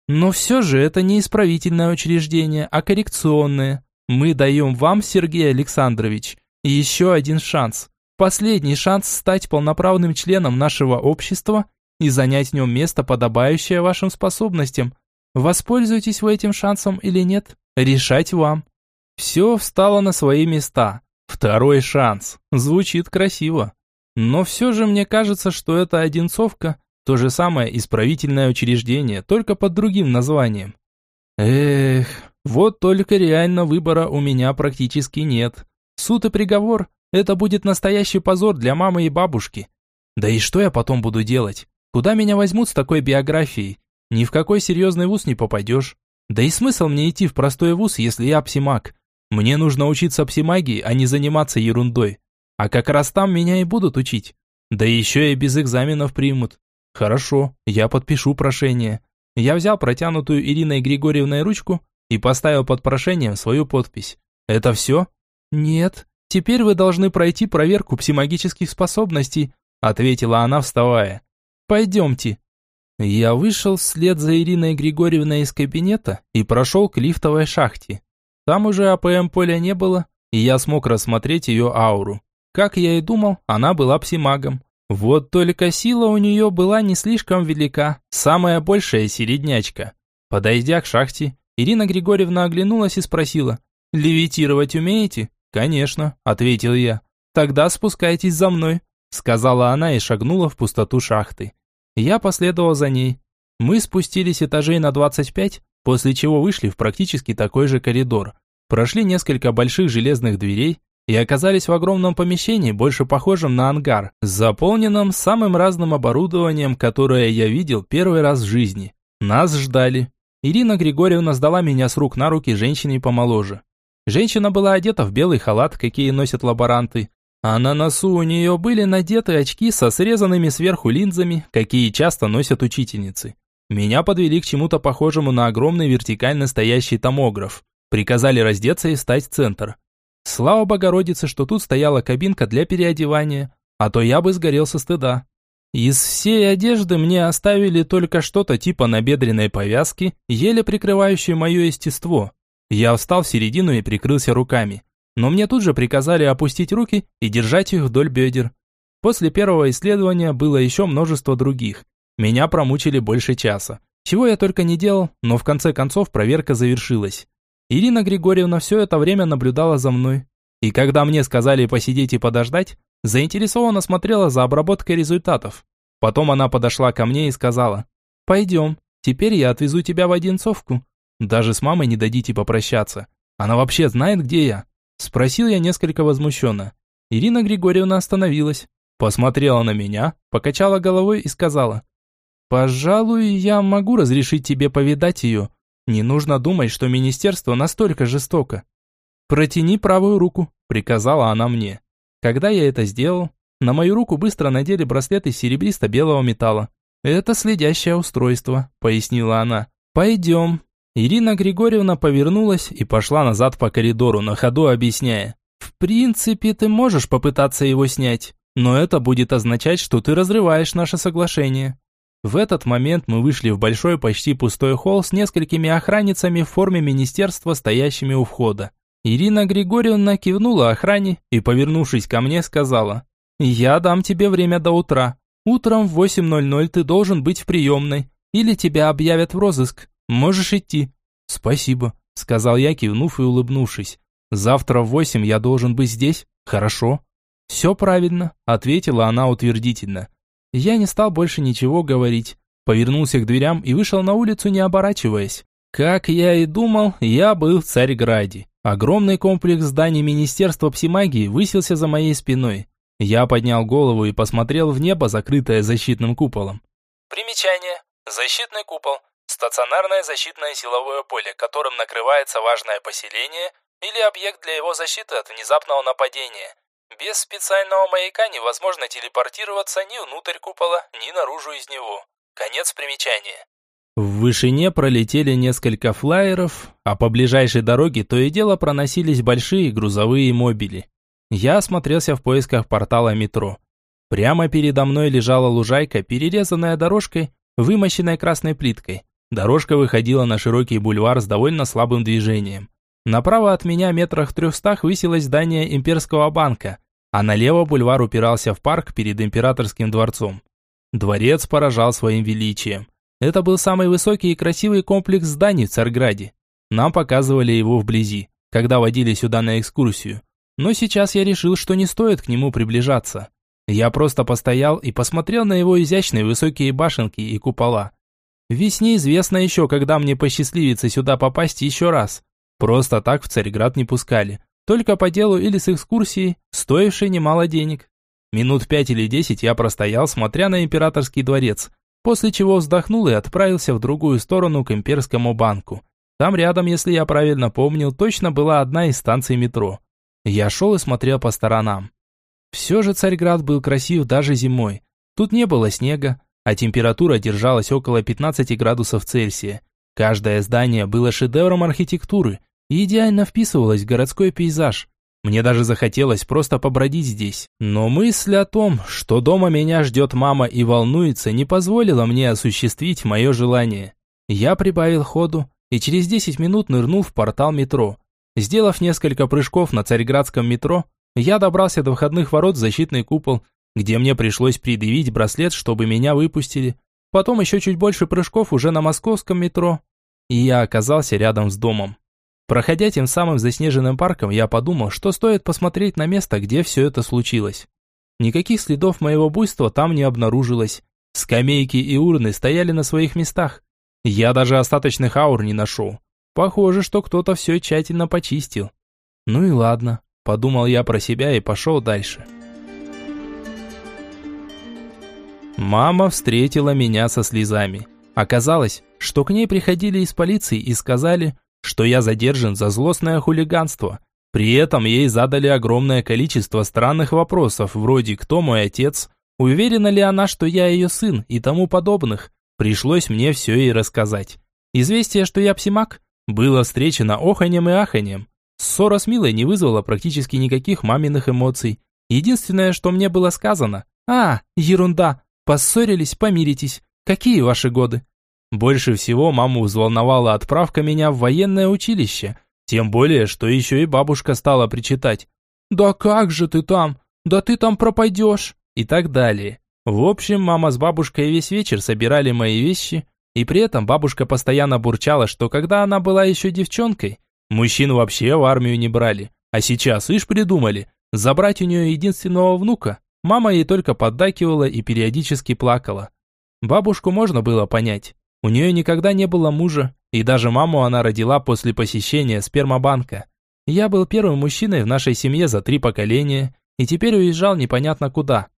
Но все же это не исправительное учреждение, а коррекционное. Мы даем вам, Сергей Александрович, еще один шанс. Последний шанс стать полноправным членом нашего общества и занять в нем место, подобающее вашим способностям. Воспользуетесь вы этим шансом или нет? Решать вам. Все встало на свои места. Второй шанс. Звучит красиво. Но все же мне кажется, что это Одинцовка, то же самое исправительное учреждение, только под другим названием. Эх, вот только реально выбора у меня практически нет. Суд и приговор – это будет настоящий позор для мамы и бабушки. Да и что я потом буду делать? Куда меня возьмут с такой биографией? Ни в какой серьезный вуз не попадешь. Да и смысл мне идти в простой вуз, если я псимаг? Мне нужно учиться псимагии, а не заниматься ерундой. А как раз там меня и будут учить. Да еще и без экзаменов примут. Хорошо, я подпишу прошение. Я взял протянутую Ириной Григорьевной ручку и поставил под прошением свою подпись. Это все? Нет. Теперь вы должны пройти проверку псимагических способностей, ответила она, вставая. Пойдемте. Я вышел вслед за Ириной Григорьевной из кабинета и прошел к лифтовой шахте. Там уже АПМ поля не было, и я смог рассмотреть ее ауру. Как я и думал, она была псимагом. Вот только сила у нее была не слишком велика, самая большая середнячка. Подойдя к шахте, Ирина Григорьевна оглянулась и спросила, «Левитировать умеете?» «Конечно», — ответил я. «Тогда спускайтесь за мной», — сказала она и шагнула в пустоту шахты. Я последовал за ней. Мы спустились этажей на 25, после чего вышли в практически такой же коридор. Прошли несколько больших железных дверей и оказались в огромном помещении, больше похожем на ангар, заполненном самым разным оборудованием, которое я видел первый раз в жизни. Нас ждали. Ирина Григорьевна сдала меня с рук на руки женщине помоложе. Женщина была одета в белый халат, какие носят лаборанты, а на носу у нее были надеты очки со срезанными сверху линзами, какие часто носят учительницы. Меня подвели к чему-то похожему на огромный вертикально стоящий томограф. Приказали раздеться и встать в центр. Слава Богородице, что тут стояла кабинка для переодевания, а то я бы сгорел со стыда. Из всей одежды мне оставили только что-то типа набедренной повязки, еле прикрывающей мое естество. Я встал в середину и прикрылся руками но мне тут же приказали опустить руки и держать их вдоль бедер. После первого исследования было еще множество других. Меня промучили больше часа. Чего я только не делал, но в конце концов проверка завершилась. Ирина Григорьевна все это время наблюдала за мной. И когда мне сказали посидеть и подождать, заинтересованно смотрела за обработкой результатов. Потом она подошла ко мне и сказала, «Пойдем, теперь я отвезу тебя в Одинцовку. Даже с мамой не дадите попрощаться. Она вообще знает, где я?» Спросил я несколько возмущенно. Ирина Григорьевна остановилась, посмотрела на меня, покачала головой и сказала. «Пожалуй, я могу разрешить тебе повидать ее. Не нужно думать, что министерство настолько жестоко. Протяни правую руку», – приказала она мне. Когда я это сделал, на мою руку быстро надели браслет из серебристо-белого металла. «Это следящее устройство», – пояснила она. «Пойдем, Ирина Григорьевна повернулась и пошла назад по коридору, на ходу объясняя. «В принципе, ты можешь попытаться его снять, но это будет означать, что ты разрываешь наше соглашение». В этот момент мы вышли в большой почти пустой холл с несколькими охранницами в форме министерства, стоящими у входа. Ирина Григорьевна кивнула охране и, повернувшись ко мне, сказала, «Я дам тебе время до утра. Утром в 8.00 ты должен быть в приемной, или тебя объявят в розыск. Можешь идти». «Спасибо», – сказал я, кивнув и улыбнувшись. «Завтра в восемь я должен быть здесь? Хорошо». «Все правильно», – ответила она утвердительно. Я не стал больше ничего говорить. Повернулся к дверям и вышел на улицу, не оборачиваясь. Как я и думал, я был в Царьграде. Огромный комплекс зданий Министерства псимагии высился за моей спиной. Я поднял голову и посмотрел в небо, закрытое защитным куполом. Примечание. Защитный купол. Стационарное защитное силовое поле, которым накрывается важное поселение или объект для его защиты от внезапного нападения. Без специального маяка невозможно телепортироваться ни внутрь купола, ни наружу из него. Конец примечания. В вышине пролетели несколько флайеров, а по ближайшей дороге то и дело проносились большие грузовые мобили. Я осмотрелся в поисках портала метро. Прямо передо мной лежала лужайка, перерезанная дорожкой, вымощенной красной плиткой. Дорожка выходила на широкий бульвар с довольно слабым движением. Направо от меня метрах трехстах высилось здание имперского банка, а налево бульвар упирался в парк перед императорским дворцом. Дворец поражал своим величием. Это был самый высокий и красивый комплекс зданий в Царграде. Нам показывали его вблизи, когда водили сюда на экскурсию. Но сейчас я решил, что не стоит к нему приближаться. Я просто постоял и посмотрел на его изящные высокие башенки и купола. Ведь неизвестно еще, когда мне посчастливится сюда попасть еще раз. Просто так в Царьград не пускали. Только по делу или с экскурсией, стоившей немало денег. Минут пять или десять я простоял, смотря на императорский дворец, после чего вздохнул и отправился в другую сторону к имперскому банку. Там рядом, если я правильно помнил, точно была одна из станций метро. Я шел и смотрел по сторонам. Все же Царьград был красив даже зимой. Тут не было снега, а температура держалась около 15 градусов Цельсия. Каждое здание было шедевром архитектуры, и идеально вписывалась в городской пейзаж. Мне даже захотелось просто побродить здесь. Но мысль о том, что дома меня ждет мама и волнуется, не позволила мне осуществить мое желание. Я прибавил ходу и через 10 минут нырнул в портал метро. Сделав несколько прыжков на Царьградском метро, я добрался до входных ворот в защитный купол, где мне пришлось предъявить браслет, чтобы меня выпустили. Потом еще чуть больше прыжков уже на московском метро, и я оказался рядом с домом. Проходя тем самым заснеженным парком, я подумал, что стоит посмотреть на место, где все это случилось. Никаких следов моего буйства там не обнаружилось. Скамейки и урны стояли на своих местах. Я даже остаточных аур не нашел. Похоже, что кто-то все тщательно почистил. Ну и ладно, подумал я про себя и пошел дальше. Мама встретила меня со слезами. Оказалось, что к ней приходили из полиции и сказали, что я задержан за злостное хулиганство. При этом ей задали огромное количество странных вопросов, вроде «Кто мой отец?», «Уверена ли она, что я ее сын?» и тому подобных. Пришлось мне все ей рассказать. Известие, что я псимак, было встречено оханем и аханем. Ссора с Милой не вызвала практически никаких маминых эмоций. Единственное, что мне было сказано «А, ерунда, поссорились, помиритесь. Какие ваши годы?» Больше всего маму взволновала отправка меня в военное училище, тем более, что еще и бабушка стала причитать. «Да как же ты там? Да ты там пропадешь!» и так далее. В общем, мама с бабушкой весь вечер собирали мои вещи, и при этом бабушка постоянно бурчала, что когда она была еще девчонкой, мужчин вообще в армию не брали, а сейчас, ишь, придумали, забрать у нее единственного внука. Мама ей только поддакивала и периодически плакала. Бабушку можно было понять. У нее никогда не было мужа, и даже маму она родила после посещения спермобанка. Я был первым мужчиной в нашей семье за три поколения, и теперь уезжал непонятно куда.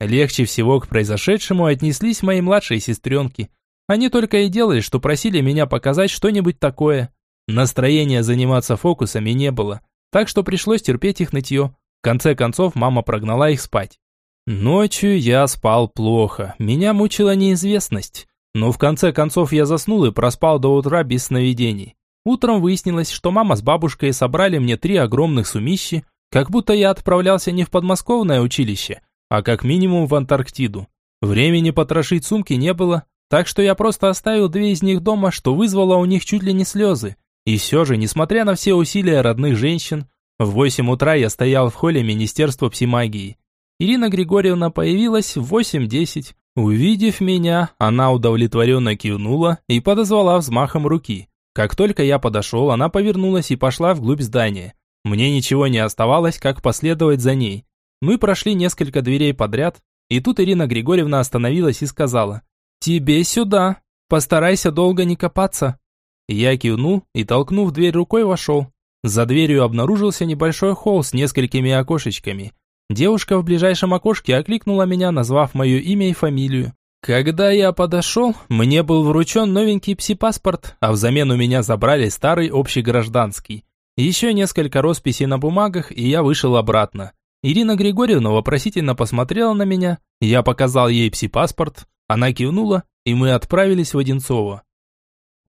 Легче всего к произошедшему отнеслись мои младшие сестренки. Они только и делали, что просили меня показать что-нибудь такое. Настроения заниматься фокусами не было, так что пришлось терпеть их нытье. В конце концов, мама прогнала их спать. Ночью я спал плохо, меня мучила неизвестность. Но в конце концов я заснул и проспал до утра без сновидений. Утром выяснилось, что мама с бабушкой собрали мне три огромных сумищи, как будто я отправлялся не в подмосковное училище, а как минимум в Антарктиду. Времени потрошить сумки не было, так что я просто оставил две из них дома, что вызвало у них чуть ли не слезы. И все же, несмотря на все усилия родных женщин, в 8 утра я стоял в холле Министерства псимагии. Ирина Григорьевна появилась в 8.10. Увидев меня, она удовлетворенно кивнула и подозвала взмахом руки. Как только я подошел, она повернулась и пошла вглубь здания. Мне ничего не оставалось, как последовать за ней. Мы прошли несколько дверей подряд, и тут Ирина Григорьевна остановилась и сказала, «Тебе сюда, постарайся долго не копаться». Я кивнул и, толкнув дверь рукой, вошел. За дверью обнаружился небольшой холл с несколькими окошечками. Девушка в ближайшем окошке окликнула меня, назвав мое имя и фамилию. Когда я подошел, мне был вручен новенький пси-паспорт, а взамен у меня забрали старый общегражданский. Еще несколько росписей на бумагах, и я вышел обратно. Ирина Григорьевна вопросительно посмотрела на меня, я показал ей пси-паспорт, она кивнула, и мы отправились в Одинцово.